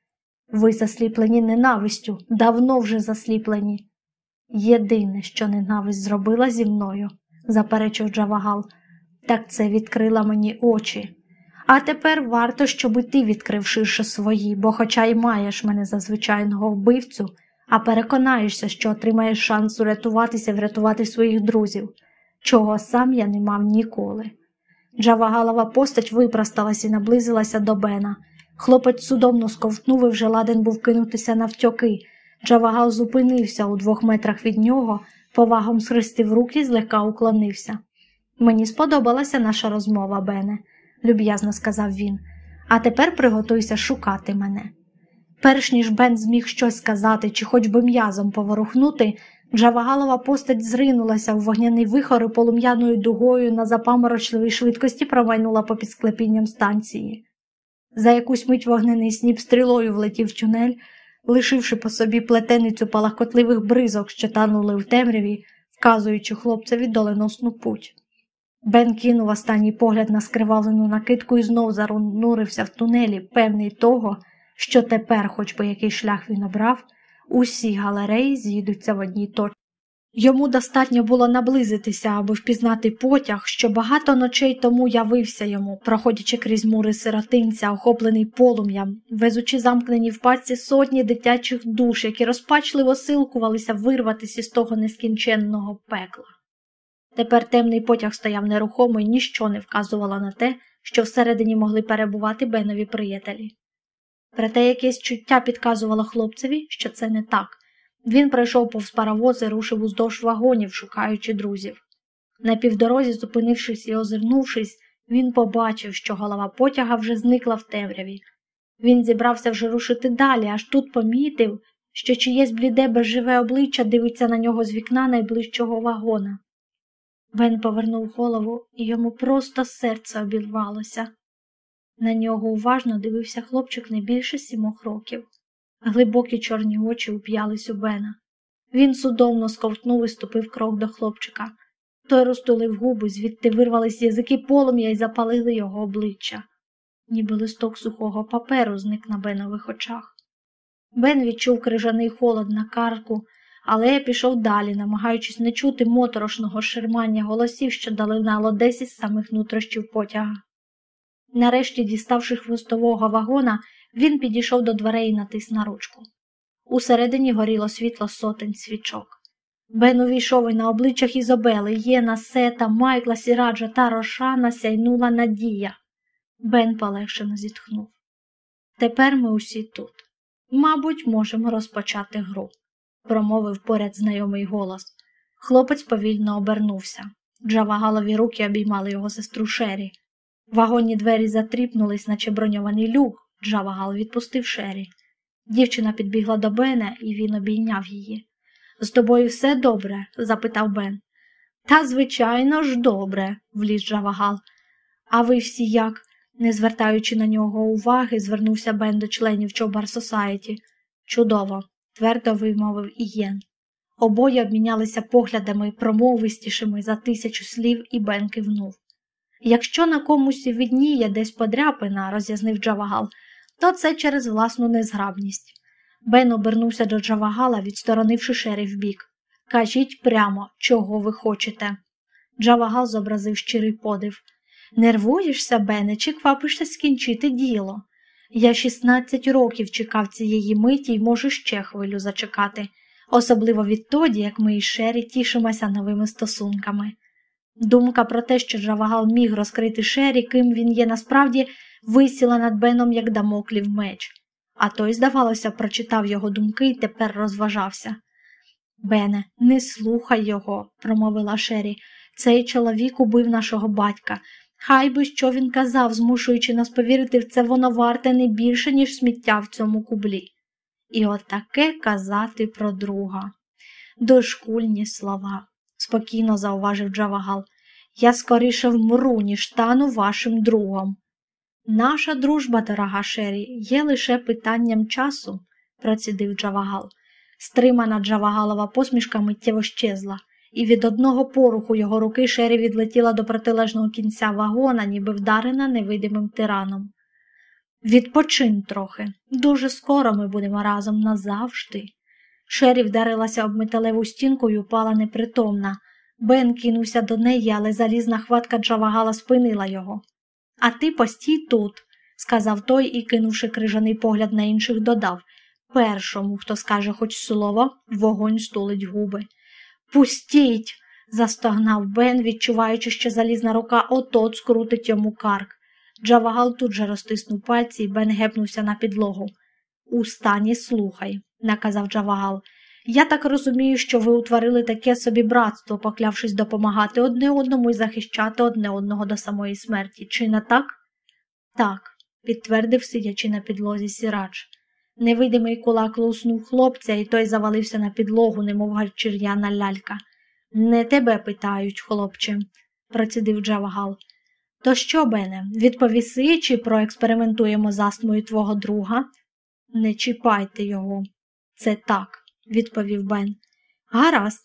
Ви засліплені ненавистю, давно вже засліплені. Єдине, що ненависть зробила зі мною, заперечив Джавагал, так це відкрила мені очі. А тепер варто, щоб і ти відкрив ширше свої, бо, хоча й маєш мене за звичайного вбивцю, а переконаєшся, що отримаєш шанс урятуватися врятувати своїх друзів, чого сам я не мав ніколи. Джавагалова постать випросталась і наблизилася до Бена. Хлопець судомно сковтнув і вже ладен був кинутися навтьоки. Джавагал зупинився у двох метрах від нього, повагом схрестив руки і злегка уклонився. Мені сподобалася наша розмова, Бене, люб'язно сказав він, а тепер приготуйся шукати мене. Перш ніж Бен зміг щось сказати чи хоч би м'язом поворухнути, Джавагалова постать зринулася у вогняний вихор і полум'яною дугою на запаморочливій швидкості промайнула попід склепінням станції. За якусь мить вогнений сніп стрілою влетів в тюнель, лишивши по собі плетеницю палахкотливих бризок, що танули в темряві, вказуючи хлопцеві доленосну путь. Бен кинув останній погляд на скривавлену накидку і знов занурився в тунелі, певний того, що тепер, хоч би який шлях він обрав, усі галереї з'їдуться в одній точці. Йому достатньо було наблизитися, аби впізнати потяг, що багато ночей тому явився йому, проходячи крізь мури сиротинця, охоплений полум'ям, везучи замкнені в паці сотні дитячих душ, які розпачливо силкувалися вирватися з того нескінченного пекла. Тепер темний потяг стояв нерухомо і ніщо не вказувало на те, що всередині могли перебувати Бенові приятелі. Проте якесь чуття підказувало хлопцеві, що це не так. Він пройшов повз паровоз і рушив уздовж вагонів, шукаючи друзів. На півдорозі, зупинившись і озирнувшись, він побачив, що голова потяга вже зникла в темряві. Він зібрався вже рушити далі, аж тут помітив, що чиєсь бліде безживе обличчя дивиться на нього з вікна найближчого вагона. Бен повернув голову, і йому просто серце обірвалося. На нього уважно дивився хлопчик не більше сімох років. Глибокі чорні очі уп'ялись у Бена. Він судомно сковтнув і ступив крок до хлопчика. Той розтулив губи, звідти вирвались язики полум'я і запалили його обличчя. Ніби листок сухого паперу зник на Бенових очах. Бен відчув крижаний холод на карку, але пішов далі, намагаючись не чути моторошного шермання голосів, що долинало десь із самих нутрощів потяга. Нарешті, діставши хвостового вагона, він підійшов до дверей і натис на ручку. Усередині горіло світло сотень свічок. Бен увійшов і на обличчях Ізобели, Єна, Сета, Майкла, Сіраджа та Рошана сяйнула надія. Бен полегшено зітхнув. Тепер ми усі тут. Мабуть, можемо розпочати гру, промовив поряд знайомий голос. Хлопець повільно обернувся. Джавагалові руки обіймали його сестру Шері. Вагонні двері затріпнулись, наче броньований люк. Джавагал відпустив Шері. Дівчина підбігла до Бена, і він обійняв її. З тобою все добре? запитав Бен. Та, звичайно ж, добре, вліз Джавагал. А ви всі як? Не звертаючи на нього уваги, звернувся Бен до членів Чобар Сосаєті. Чудово, твердо вимовив Ієн. Обоє обмінялися поглядами промовистішими за тисячу слів, і Бен кивнув. Якщо на комусь відніє десь подряпина, роз'яснив Джавагал, то це через власну незграбність. Бен обернувся до Джавагала, відсторонивши шері вбік. Кажіть прямо, чого ви хочете. Джавагал зобразив щирий подив. Нервуєшся, Бене, чи квапишся скінчити діло? Я 16 років чекав цієї миті і можу ще хвилю зачекати, особливо відтоді, як ми із Шері тішимося новими стосунками. Думка про те, що Джавагал міг розкрити Шері, ким він є насправді, висіла над Беном, як дамоклів меч, а той, здавалося, прочитав його думки і тепер розважався. Бене, не слухай його, промовила Шері. Цей чоловік убив нашого батька. Хай би що він казав, змушуючи нас повірити в це, воно варте не більше, ніж сміття в цьому кублі. І отаке казати про друга. Дошкульні слова, спокійно зауважив Джавагал. Я скоріше вмру, ніж стану вашим другом. Наша дружба, дорога Шері, є лише питанням часу, процідив Джавагал. Стримана Джавагалова посмішка миттєво щезла і від одного поруху його руки Шері відлетіла до протилежного кінця вагона, ніби вдарена невидимим тираном. Відпочинь трохи. Дуже скоро ми будемо разом назавжди. Шері вдарилася об металеву стінку і упала непритомна. Бен кинувся до неї, але залізна хватка Джавагала спинила його. А ти постій тут, сказав той і, кинувши крижаний погляд на інших, додав Першому, хто скаже хоч слово, вогонь стулить губи. Пустіть, застогнав Бен, відчуваючи, що залізна рука отот скрутить йому карк. Джавагал тут же розтиснув пальці, і Бен гепнувся на підлогу. У стані слухай, наказав Джавагал. Я так розумію, що ви утворили таке собі братство, поклявшись допомагати одне одному і захищати одне одного до самої смерті. Чи не так? Так, підтвердив, сидячи на підлозі сірач. Невидимий кулак луснув хлопця, і той завалився на підлогу, немов гарчир'яна лялька. Не тебе питають, хлопче, процідив Джавагал. То що, Бене, відповіси, чи проекспериментуємо з астмою твого друга? Не чіпайте його. Це так, відповів Бен. Гаразд.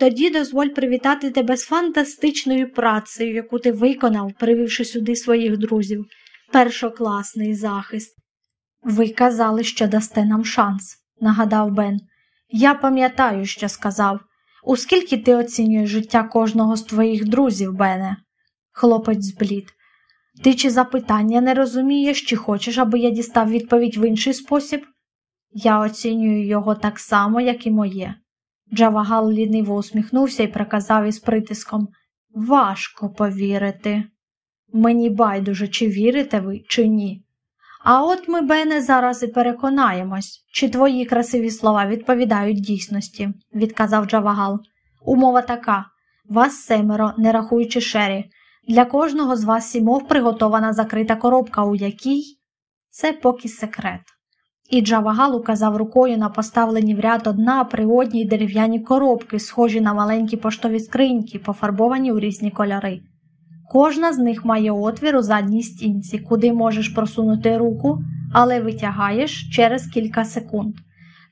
Тоді дозволь привітати тебе з фантастичною працею, яку ти виконав, привівши сюди своїх друзів. Першокласний захист. Ви казали, що дасте нам шанс, нагадав Бен. Я пам'ятаю, що сказав. У скільки ти оцінюєш життя кожного з твоїх друзів, Бене? Хлопець зблід. Ти чи запитання не розумієш, чи хочеш, аби я дістав відповідь в інший спосіб? Я оцінюю його так само, як і моє. Джавагал ліниво усміхнувся і проказав із притиском Важко повірити. Мені байдуже, чи вірите ви, чи ні. А от ми, Бене, зараз і переконаємось, чи твої красиві слова відповідають дійсності, відказав Джавагал. Умова така вас семеро, не рахуючи шері. Для кожного з вас сімох приготована закрита коробка, у якій це поки секрет. І Джавагал указав рукою на поставлені в ряд одна при одній дерев'яні коробки, схожі на маленькі поштові скриньки, пофарбовані у різні кольори. Кожна з них має отвір у задній стінці, куди можеш просунути руку, але витягаєш через кілька секунд.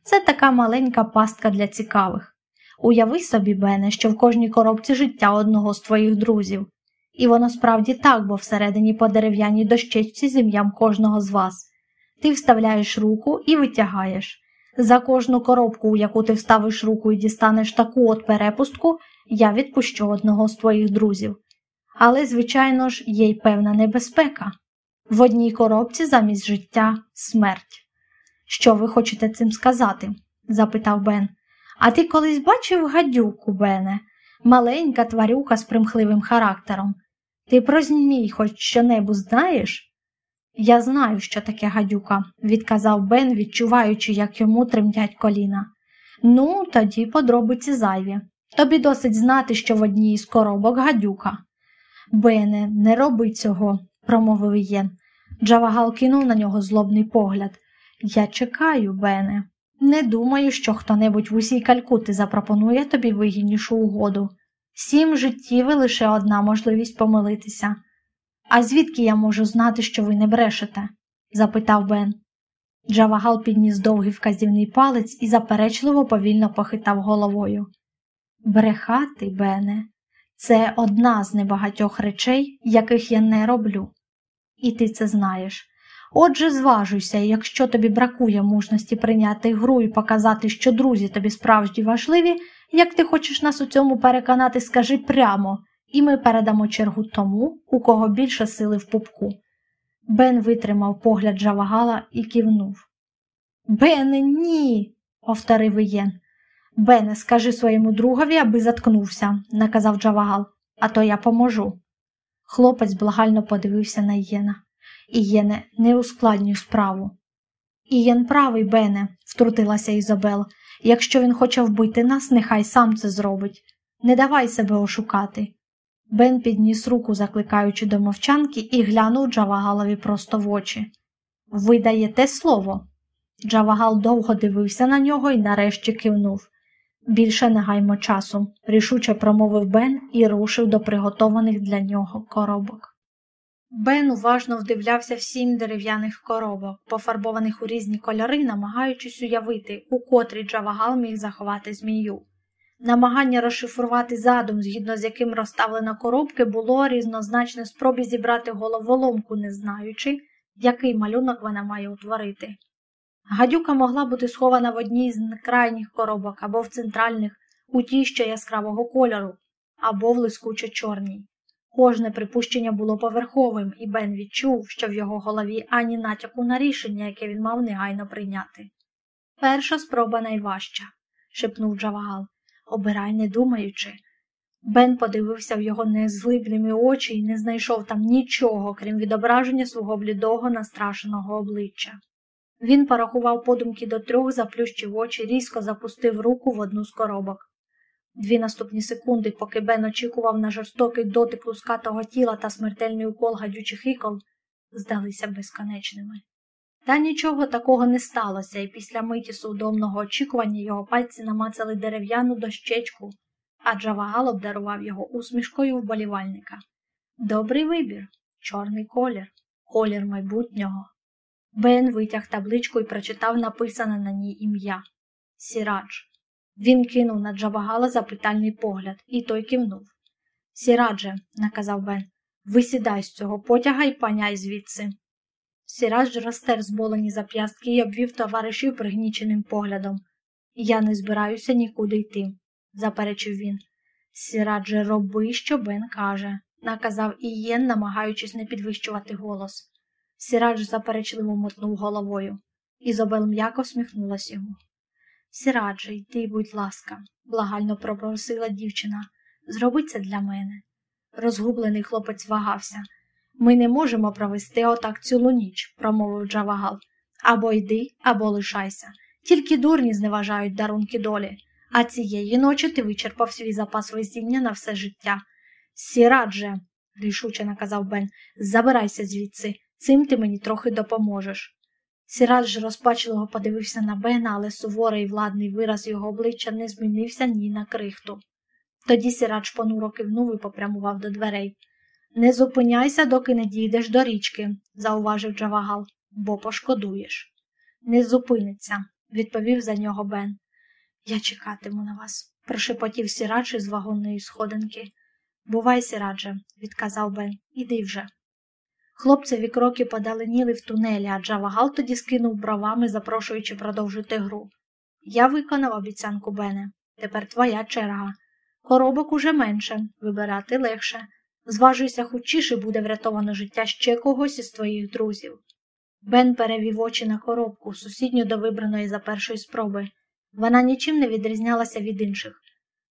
Це така маленька пастка для цікавих. Уяви собі, Бене, що в кожній коробці життя одного з твоїх друзів. І воно справді так, бо всередині по дерев'яній дощечці з ім'ям кожного з вас. Ти вставляєш руку і витягаєш. За кожну коробку, у яку ти вставиш руку і дістанеш таку от перепустку, я відпущу одного з твоїх друзів. Але, звичайно ж, є й певна небезпека. В одній коробці замість життя смерть. Що ви хочете цим сказати? запитав Бен. А ти колись бачив гадюку, Бене, маленька тварюка з примхливим характером. Ти про змій хоч що-небудь знаєш? Я знаю, що таке гадюка, відказав Бен, відчуваючи, як йому тремтять коліна. Ну, тоді подробиці зайві. Тобі досить знати, що в одній із коробок гадюка. Бене, не роби цього, промовив Єн. Джавагал кинув на нього злобний погляд. Я чекаю, Бене. Не думаю, що хто-небудь в усій Калькути запропонує тобі вигіднішу угоду. Сім життів і лише одна можливість помилитися. А звідки я можу знати, що ви не брешете? запитав Бен. Джавагал підніс довгий вказівний палець і заперечливо повільно похитав головою. Брехати, Бене, це одна з небагатьох речей, яких я не роблю. І ти це знаєш. Отже, зважуйся, якщо тобі бракує мужності прийняти гру і показати, що друзі тобі справді важливі, як ти хочеш нас у цьому переконати, скажи прямо, і ми передамо чергу тому, у кого більше сили в пупку. Бен витримав погляд Джавагала і кивнув. Бене, ні, повторив Ієн. Бене, скажи своєму другові, аби заткнувся, наказав Джавагал, а то я поможу. Хлопець благально подивився на Ієна. Ієне, не ускладнюй справу. Ієн правий, Бене, втрутилася Ізабел. Якщо він хоче вбити нас, нехай сам це зробить. Не давай себе ошукати. Бен підніс руку, закликаючи до мовчанки, і глянув Джавагалові просто в очі. Ви даєте слово. Джавагал довго дивився на нього і нарешті кивнув. Більше не гаймо часу, рішуче промовив Бен і рушив до приготованих для нього коробок. Бен уважно вдивлявся в сім дерев'яних коробок, пофарбованих у різні кольори, намагаючись уявити, у котрій Джавагал міг заховати змію. Намагання розшифрувати задум, згідно з яким розставлено коробки, було різнозначне спробі зібрати головоломку, не знаючи, який малюнок вона має утворити. Гадюка могла бути схована в одній з крайніх коробок або в центральних, у тій, що яскравого кольору, або в лискучо чорній. Кожне припущення було поверховим, і Бен відчув, що в його голові ані натяку на рішення, яке він мав негайно прийняти. Перша спроба найважча, шепнув Джавагал. Обирай, не думаючи. Бен подивився в його незглибними очі і не знайшов там нічого, крім відображення свого блідого, настрашеного обличчя. Він порахував подумки до трьох, заплющив очі, різко запустив руку в одну з коробок. Дві наступні секунди, поки Бен очікував на жорстокий дотик лускатого тіла та смертельний укол гадючих ікол, здалися безконечними. Та нічого такого не сталося, і після миті судомного очікування його пальці намацали дерев'яну дощечку, а Джавагал обдарував його усмішкою вболівальника. Добрий вибір, чорний колір, колір майбутнього. Бен витяг табличку і прочитав написане на ній ім'я Сірадж. Він кинув на Джавагала запитальний погляд, і той кивнув. Сірадже, наказав Бен, висідай з цього потяга і паняй звідси. Сірадж розтер зболені зап'ястки і обвів товаришів пригніченим поглядом. Я не збираюся нікуди йти, заперечив він. Сірадже, роби, що Бен каже, наказав Ієн, намагаючись не підвищувати голос. Сірадж заперечливо мотнув головою. Ізобел м'яко всміхнулася йому. Сірадже, йди, будь ласка, благально попросила дівчина. Зроби це для мене. Розгублений хлопець вагався. Ми не можемо провести отак цілу ніч, промовив Джавагал. Або йди, або лишайся. Тільки дурні зневажають дарунки долі, а цієї ночі ти вичерпав свій запас везіння на все життя. Сірадже, рішуче наказав Бен, забирайся звідси, цим ти мені трохи допоможеш. Сірадж розпачливо подивився на Бена, але суворий владний вираз його обличчя не змінився ні на крихту. Тоді Сірадж понуро кивнув і попрямував до дверей. Не зупиняйся, доки не дійдеш до річки, зауважив Джавагал, бо пошкодуєш. Не зупиниться, відповів за нього Бен. Я чекатиму на вас, прошепотів Сірадж із вагонної сходинки. Бувай, Сірадже, відказав Бен, іди вже. Хлопцеві кроки подаленіли в тунелі, а Джавагал тоді скинув бровами, запрошуючи продовжити гру. Я виконав обіцянку Бене. Тепер твоя черга. Коробок уже менше, вибирати легше. Зважуйся хутчіше буде врятовано життя ще когось із твоїх друзів. Бен перевів очі на коробку, сусідню до вибраної за першої спроби. Вона нічим не відрізнялася від інших.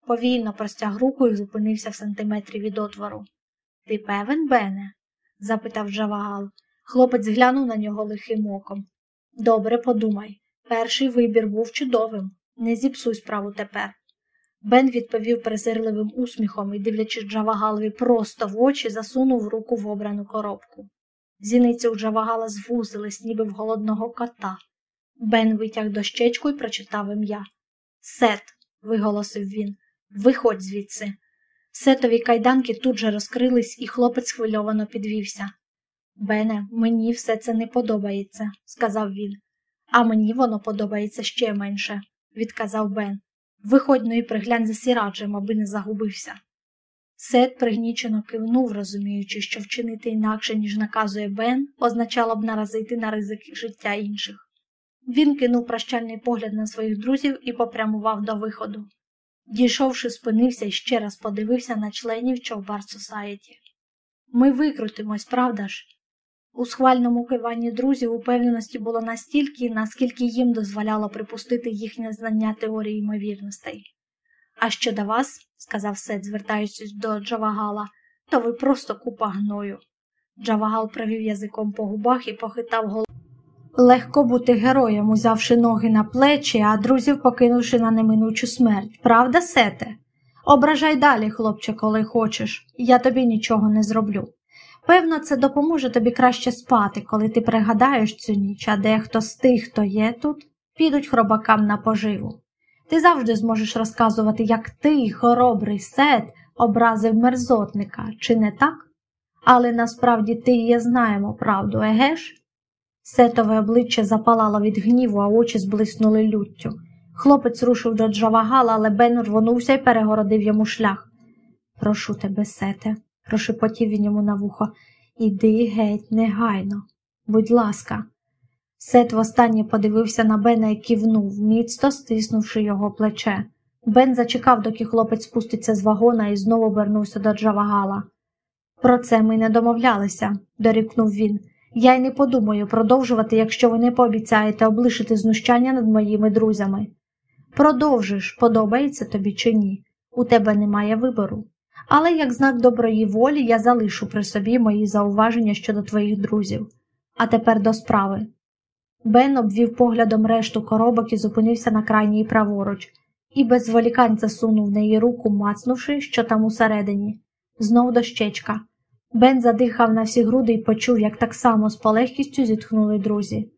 Повільно простяг руку і зупинився в сантиметрі від отвору. Ти певен, Бене? запитав Джавагал. Хлопець глянув на нього лихим оком. Добре подумай. Перший вибір був чудовим. Не зіпсуй справу тепер. Бен відповів презирливим усміхом і, дивлячись Джавагалові просто в очі, засунув руку в обрану коробку. Зіниці у Джавагала звузились, ніби в голодного кота. Бен витяг дощечку і прочитав ім'я. Сет, виголосив він, виходь звідси. Сетові кайданки тут же розкрились, і хлопець схвильовано підвівся. Бене, мені все це не подобається, сказав він. А мені воно подобається ще менше, відказав Бен. Виходь ну і приглянь за сіраджем, аби не загубився. Сет пригнічено кивнув, розуміючи, що вчинити інакше, ніж наказує Бен, означало б наразити на ризик життя інших. Він кинув прощальний погляд на своїх друзів і попрямував до виходу. Дійшовши, спинився і ще раз подивився на членів Човбар Сосаєті. Ми викрутимось, правда ж? У схвальному киванні друзів упевненості було настільки, наскільки їм дозволяло припустити їхнє знання теорії ймовірностей. А щодо вас, сказав Сет, звертаючись до Джавагала, то ви просто купа гною. Джавагал провів язиком по губах і похитав голову. Легко бути героєм, узявши ноги на плечі, а друзів покинувши на неминучу смерть. Правда, Сете? Ображай далі, хлопче, коли хочеш, я тобі нічого не зроблю. Певно, це допоможе тобі краще спати, коли ти пригадаєш цю ніч, а дехто з тих, хто є тут, підуть хробакам на поживу. Ти завжди зможеш розказувати, як ти, хоробрий сет, образив мерзотника, чи не так? Але насправді ти і я знаємо правду, егеш? Сетове обличчя запалало від гніву, а очі зблиснули люттю. Хлопець рушив до Джавагала, але Бен рвонувся і перегородив йому шлях. Прошу тебе, сете, прошепотів він йому на вухо. Іди геть, негайно. Будь ласка. Сет востаннє подивився на Бена і кивнув, міцно стиснувши його плече. Бен зачекав, доки хлопець спуститься з вагона і знову обернувся до Джавагала. Про це ми не домовлялися, дорікнув він. Я й не подумаю продовжувати, якщо ви не пообіцяєте облишити знущання над моїми друзями. Продовжиш, подобається тобі чи ні. У тебе немає вибору. Але як знак доброї волі я залишу при собі мої зауваження щодо твоїх друзів. А тепер до справи. Бен обвів поглядом решту коробок і зупинився на крайній праворуч, і без зволікань засунув неї руку, мацнувши, що там усередині. Знов дощечка. Бен задихав на всі груди і почув, як так само з полегкістю зітхнули друзі.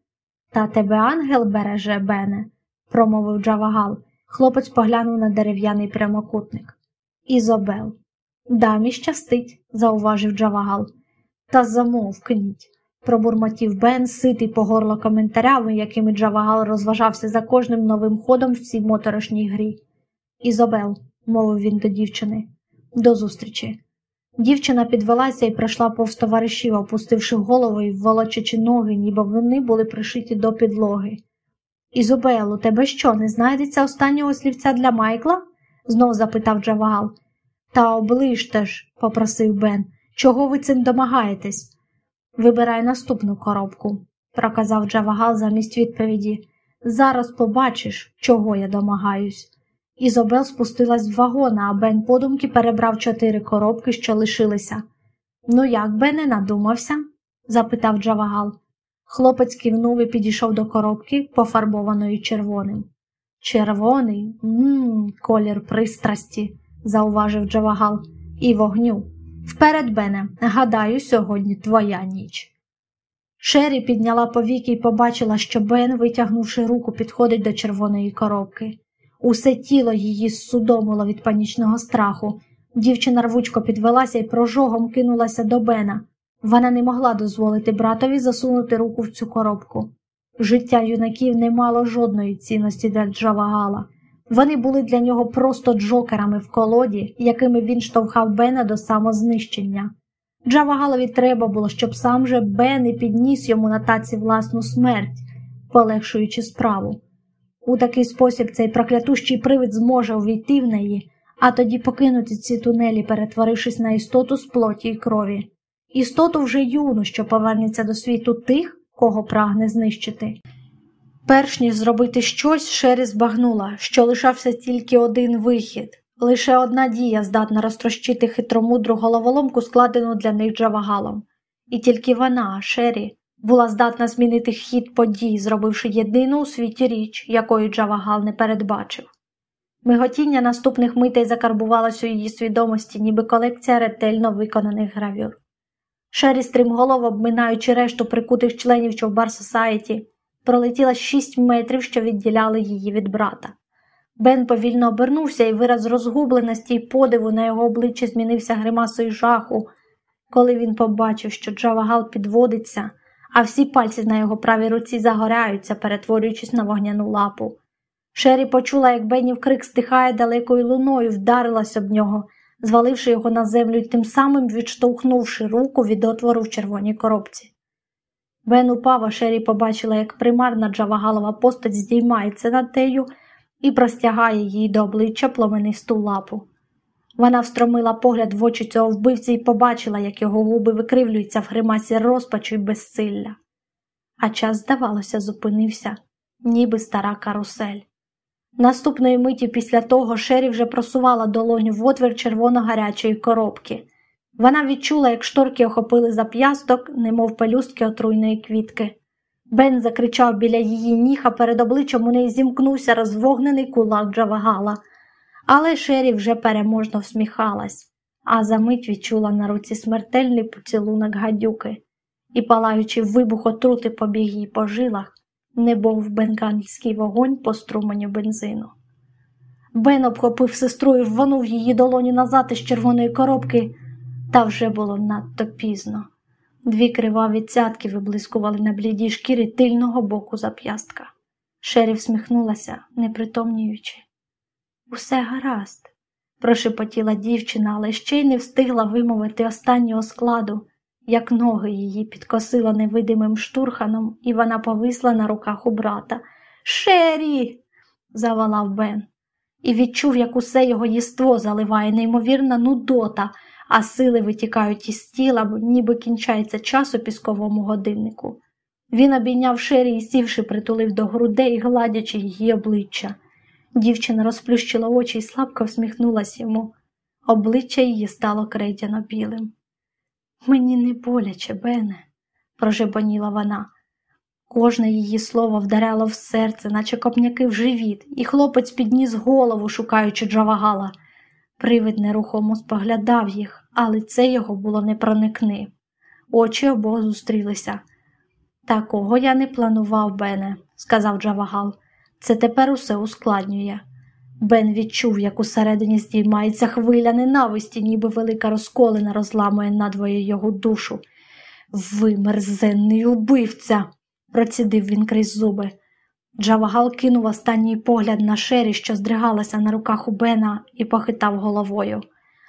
Та тебе ангел береже, Бене, промовив Джавагал. Хлопець поглянув на дерев'яний прямокутник. Ізобел. Дамі щастить, зауважив Джавагал. Та замовкніть, пробурмотів Бен, ситий по горло коментарями, якими Джавагал розважався за кожним новим ходом в цій моторошній грі. Ізобел, мовив він до дівчини, до зустрічі. Дівчина підвелася і пройшла повз товаришів, опустивши голову і волочачи ноги, ніби вони були пришиті до підлоги. Ізобел, у тебе що, не знайдеться останнього слівця для Майкла? знов запитав Джавагал. Та оближте ж, попросив Бен, чого ви цим домагаєтесь? Вибирай наступну коробку, проказав Джавагал замість відповіді. Зараз побачиш, чого я домагаюсь. Ізобел спустилась з вагона, а Бен подумки перебрав чотири коробки, що лишилися. Ну, як би не надумався? запитав Джавагал. Хлопець кивнув і підійшов до коробки, пофарбованої червоним. Червоний, мм, колір пристрасті, зауважив Джавагал, і вогню. Вперед, Бене, гадаю, сьогодні твоя ніч. Шері підняла повіки і побачила, що Бен, витягнувши руку, підходить до червоної коробки. Усе тіло її судомило від панічного страху. Дівчина рвучко підвелася і прожогом кинулася до Бена. Вона не могла дозволити братові засунути руку в цю коробку. Життя юнаків не мало жодної цінності для Джавагала. Вони були для нього просто джокерами в колоді, якими він штовхав Бена до самознищення. Джавагалові треба було, щоб сам же Бен і підніс йому на таці власну смерть, полегшуючи справу. У такий спосіб цей проклятущий привид зможе увійти в неї, а тоді покинути ці тунелі, перетворившись на істоту з плоті й крові. Істоту вже юну, що повернеться до світу тих, кого прагне знищити. Перш ніж зробити щось, Шері збагнула, що лишався тільки один вихід, лише одна дія здатна розтрощити хитромудру головоломку, складену для них Джавагалом. І тільки вона, Шері, була здатна змінити хід подій, зробивши єдину у світі річ, якої Джавагал не передбачив. Миготіння наступних митей закарбувалось у її свідомості, ніби колекція ретельно виконаних гравюр. Шері стрімголов, обминаючи решту прикутих членів Човбар Сосаєті, пролетіла шість метрів, що відділяли її від брата. Бен повільно обернувся, і вираз розгубленості й подиву на його обличчі змінився гримасою жаху, коли він побачив, що Джавагал підводиться, а всі пальці на його правій руці загоряються, перетворюючись на вогняну лапу. Шері почула, як Беннів крик стихає далекою луною, вдарилась об нього, зваливши його на землю і тим самим відштовхнувши руку від отвору в червоній коробці. Бен упав, а Шері побачила, як примарна Джавагалова постать здіймається над тею і простягає їй до обличчя пломенисту лапу. Вона встромила погляд в очі цього вбивці і побачила, як його губи викривлюються в гримасі розпачу й безсилля. А час, здавалося, зупинився, ніби стара карусель. Наступної миті після того Шері вже просувала долоню в отвір червоно-гарячої коробки. Вона відчула, як шторки охопили зап'ясток, немов пелюстки отруйної квітки. Бен закричав біля її ніг, а перед обличчям у неї зімкнувся розвогнений кулак Джавагала. Але Шері вже переможно всміхалась, а за мить відчула на руці смертельний поцілунок гадюки і, палаючи вибух отрути побіг їй по жилах, не був бенганський вогонь по струменю бензину. Бен обхопив сестру і рванув її долоні назад із червоної коробки, та вже було надто пізно. Дві криваві цятки виблискували на блідій шкірі тильного боку зап'ястка. Шері всміхнулася, непритомнюючи. Усе гаразд, прошепотіла дівчина, але ще й не встигла вимовити останнього складу, як ноги її підкосило невидимим штурханом, і вона повисла на руках у брата. Шері. завалав Бен, і відчув, як усе його єство заливає неймовірна нудота, а сили витікають із тіла, ніби кінчається час у пісковому годиннику. Він обійняв Шері і сівши, притулив до грудей, гладячи її обличчя. Дівчина розплющила очі і слабко всміхнулася йому. Обличчя її стало крейдяно білим. Мені не боляче, Бене, прожебоніла вона. Кожне її слово вдаряло в серце, наче копняки в живіт, і хлопець підніс голову, шукаючи Джавагала. Привид нерухомо споглядав їх, але це його було не проникни. Очі обох зустрілися. Такого я не планував, Бене, сказав Джавагал. Це тепер усе ускладнює. Бен відчув, як усередині здіймається хвиля ненависті, ніби велика розколина розламує надвоє його душу. Ви, мерзенний убивця, процідив він крізь зуби. Джавагал кинув останній погляд на шері, що здригалася на руках у Бена, і похитав головою.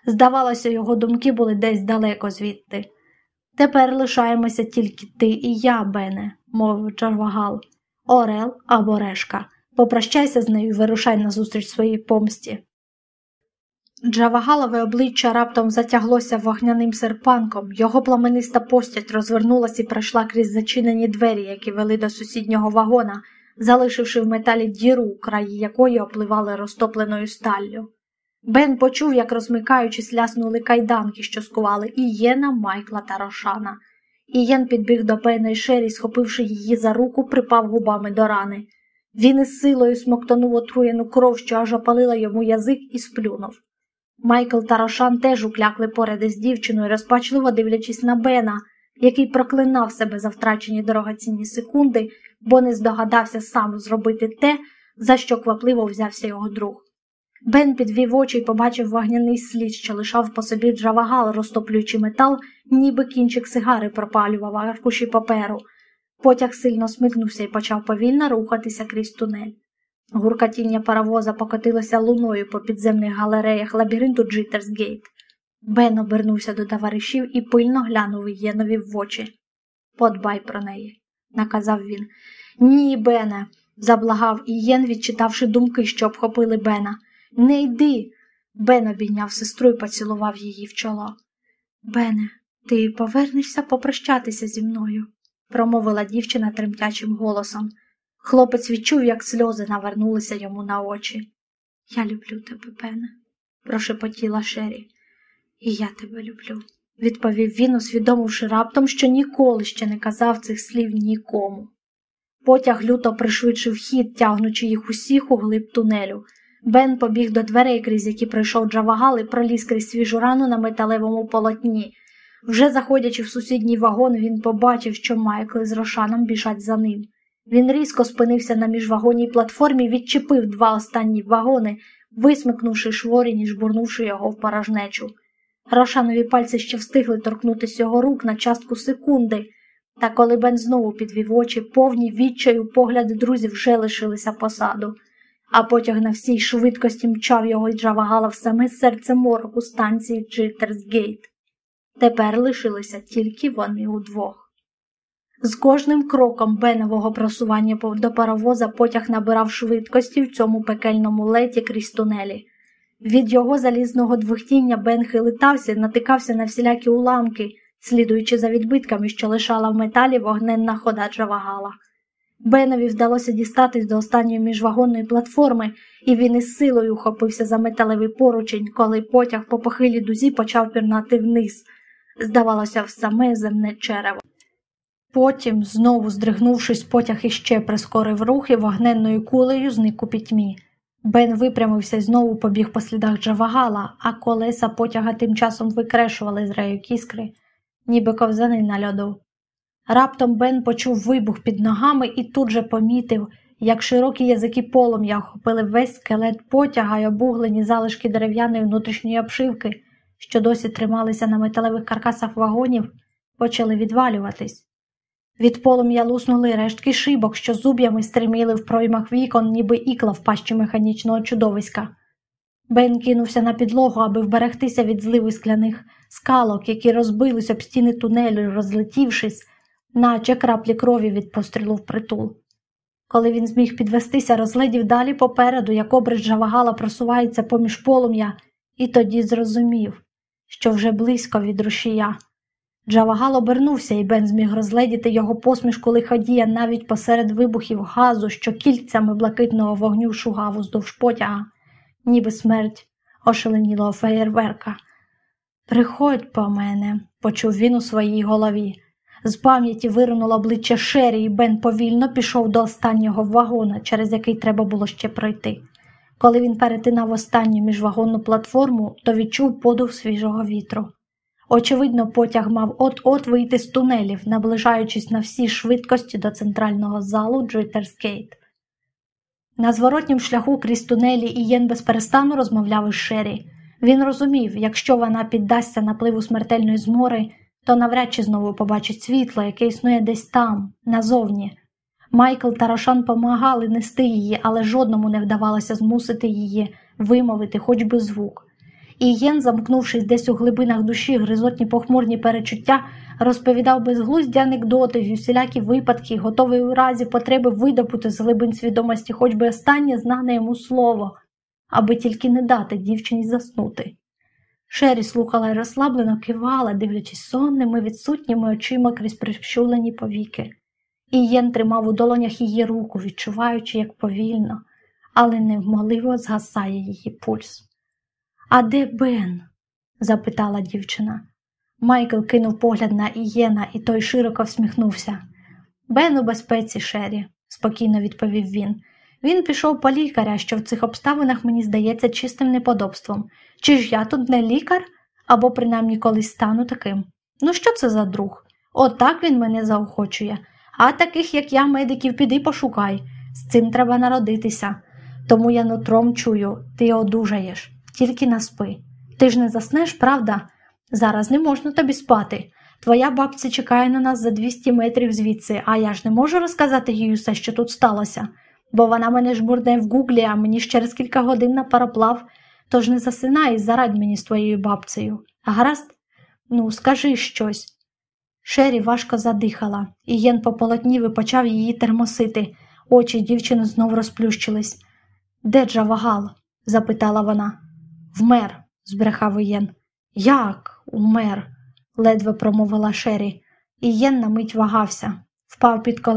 Здавалося, його думки були десь далеко звідти. Тепер лишаємося тільки ти і я, Бене, мовив Джавагал. Орел або решка. Попрощайся з нею і вирушай назустріч своїй помсті. Джавагалове обличчя раптом затяглося вогняним серпанком, його пламениста постять розвернулася і пройшла крізь зачинені двері, які вели до сусіднього вагона, залишивши в металі діру, краї якої опливали розтопленою сталлю. Бен почув, як розмикаючись, ляснули кайданки, що скували Ієна, Майкла та Рошана. Ієн підбіг до Бена і Шері, схопивши її за руку, припав губами до рани. Він із силою смоктанув отруєну кров, що аж опалила йому язик і сплюнув. Майкл та Рошан теж уклякли поряд із дівчиною, розпачливо дивлячись на Бена, який проклинав себе за втрачені дорогоцінні секунди, бо не здогадався сам зробити те, за що квапливо взявся його друг. Бен підвів очі і побачив вогняний слід, що лишав по собі джавагал, розтоплюючи метал, ніби кінчик сигари пропалював аркуші паперу. Потяг сильно смикнувся і почав повільно рухатися крізь тунель. Гуркатіння паровоза покотилося луною по підземних галереях лабіринту Джиттерсгейт. Бен обернувся до товаришів і пильно глянув Єнові в очі. Подбай про неї, наказав він. Ні, Бене, заблагав Ієн, відчитавши думки, що обхопили Бена. Не йди. Бен обійняв сестру і поцілував її в чоло. Бене, ти повернешся попрощатися зі мною, промовила дівчина тремтячим голосом. Хлопець відчув, як сльози навернулися йому на очі. Я люблю тебе, Бене, прошепотіла Шері. І я тебе люблю, відповів він, усвідомивши раптом, що ніколи ще не казав цих слів нікому. Потяг люто пришвидшив хід, тягнучи їх усіх у глиб тунелю. Бен побіг до дверей, крізь які пройшов Джавагал і проліз крізь свіжу рану на металевому полотні. Вже заходячи в сусідній вагон, він побачив, що Майкл з Рошаном біжать за ним. Він різко спинився на міжвагонній платформі, відчепив два останні вагони, висмикнувши шворінь і жбурнувши його в порожнечу. Рошанові пальці ще встигли торкнутися його рук на частку секунди, та коли Бен знову підвів очі, повні відчаю погляди друзів вже лишилися посаду, а потяг на всій швидкості мчав його і джавагала в саме серце мороку станції Читерсгейт. Тепер лишилися тільки вони удвох. З кожним кроком бенового просування до паровоза потяг набирав швидкості в цьому пекельному леті крізь тунелі. Від його залізного двохтіння Бен хилитався, натикався на всілякі уламки, слідуючи за відбитками, що лишала в металі вогненна хода Джавагала. Бенові вдалося дістатись до останньої міжвагонної платформи, і він із силою ухопився за металевий поручень, коли потяг по похилій дузі почав пірнати вниз. Здавалося, в саме земне черево. Потім, знову здригнувшись, потяг іще прискорив рух і вогненною кулею зник у пітьмі. Бен випрямився і знову побіг по слідах Джавагала, а колеса потяга тим часом викрешували з рею іскри, ніби ковзани на льоду. Раптом Бен почув вибух під ногами і тут же помітив, як широкі язики полум'я охопили весь скелет потяга й обуглені залишки дерев'яної внутрішньої обшивки, що досі трималися на металевих каркасах вагонів, почали відвалюватись. Від полум'я луснули рештки шибок, що зуб'ями стриміли в проймах вікон, ніби ікла в пащі механічного чудовиська. Бен кинувся на підлогу, аби вберегтися від зливи скляних скалок, які розбились об стіни тунелю, розлетівшись, наче краплі крові від пострілу в притул. Коли він зміг підвестися, розглядів далі попереду, як образ Джавагала просувається поміж полум'я, і тоді зрозумів, що вже близько від рушія. Джавагал обернувся, і Бен зміг розгледіти його посмішку лиходія навіть посеред вибухів газу, що кільцями блакитного вогню шугав уздовж потяга, ніби смерть ошеленілого феєрверка. Приходь по мене, почув він у своїй голові. З пам'яті виринуло обличчя Шері, і Бен повільно пішов до останнього вагона, через який треба було ще пройти. Коли він перетинав останню міжвагонну платформу, то відчув подув свіжого вітру. Очевидно, потяг мав от-от вийти з тунелів, наближаючись на всі швидкості до центрального залу Джиттерскейт. На зворотнім шляху крізь тунелі Ієн безперестану розмовляв із Шері. Він розумів, якщо вона піддасться напливу смертельної змори, то навряд чи знову побачить світло, яке існує десь там, назовні. Майкл та Рошан помагали нести її, але жодному не вдавалося змусити її вимовити хоч би звук. І Єн, замкнувшись десь у глибинах душі, гризотні похмурні перечуття, розповідав безглузді анекдоти усілякі випадки, готовий у разі потреби видобути з глибин свідомості хоч би останнє знане йому слово, аби тільки не дати дівчині заснути. Шері слухала й розслаблено кивала, дивлячись сонними, відсутніми очима крізь прищулені повіки. І Єн тримав у долонях її руку, відчуваючи, як повільно, але невмоливо згасає її пульс. А де Бен? запитала дівчина. Майкл кинув погляд на Ієна, і той широко всміхнувся. Бен у безпеці, Шері, спокійно відповів він. Він пішов по лікаря, що в цих обставинах мені здається чистим неподобством. Чи ж я тут не лікар, або принаймні колись стану таким? Ну, що це за друг? Отак він мене заохочує. А таких, як я, медиків, піди пошукай. З цим треба народитися. Тому я нутром чую, ти одужаєш тільки наспи. Ти ж не заснеш, правда? Зараз не можна тобі спати. Твоя бабця чекає на нас за 200 метрів звідси, а я ж не можу розказати їй усе, що тут сталося, бо вона мене жбурне в гуглі, а мені ж через кілька годин на пароплав, тож не засинай зарадь мені з твоєю бабцею. Гаразд? Ну, скажи щось. Шері важко задихала, і Єн пополотнів і почав її термосити. Очі дівчини знов розплющились. Де Джавагал? запитала вона. Вмер, збрехав Єн. Як умер? ледве промовила Шері. Ієн на мить вагався, впав під колеса.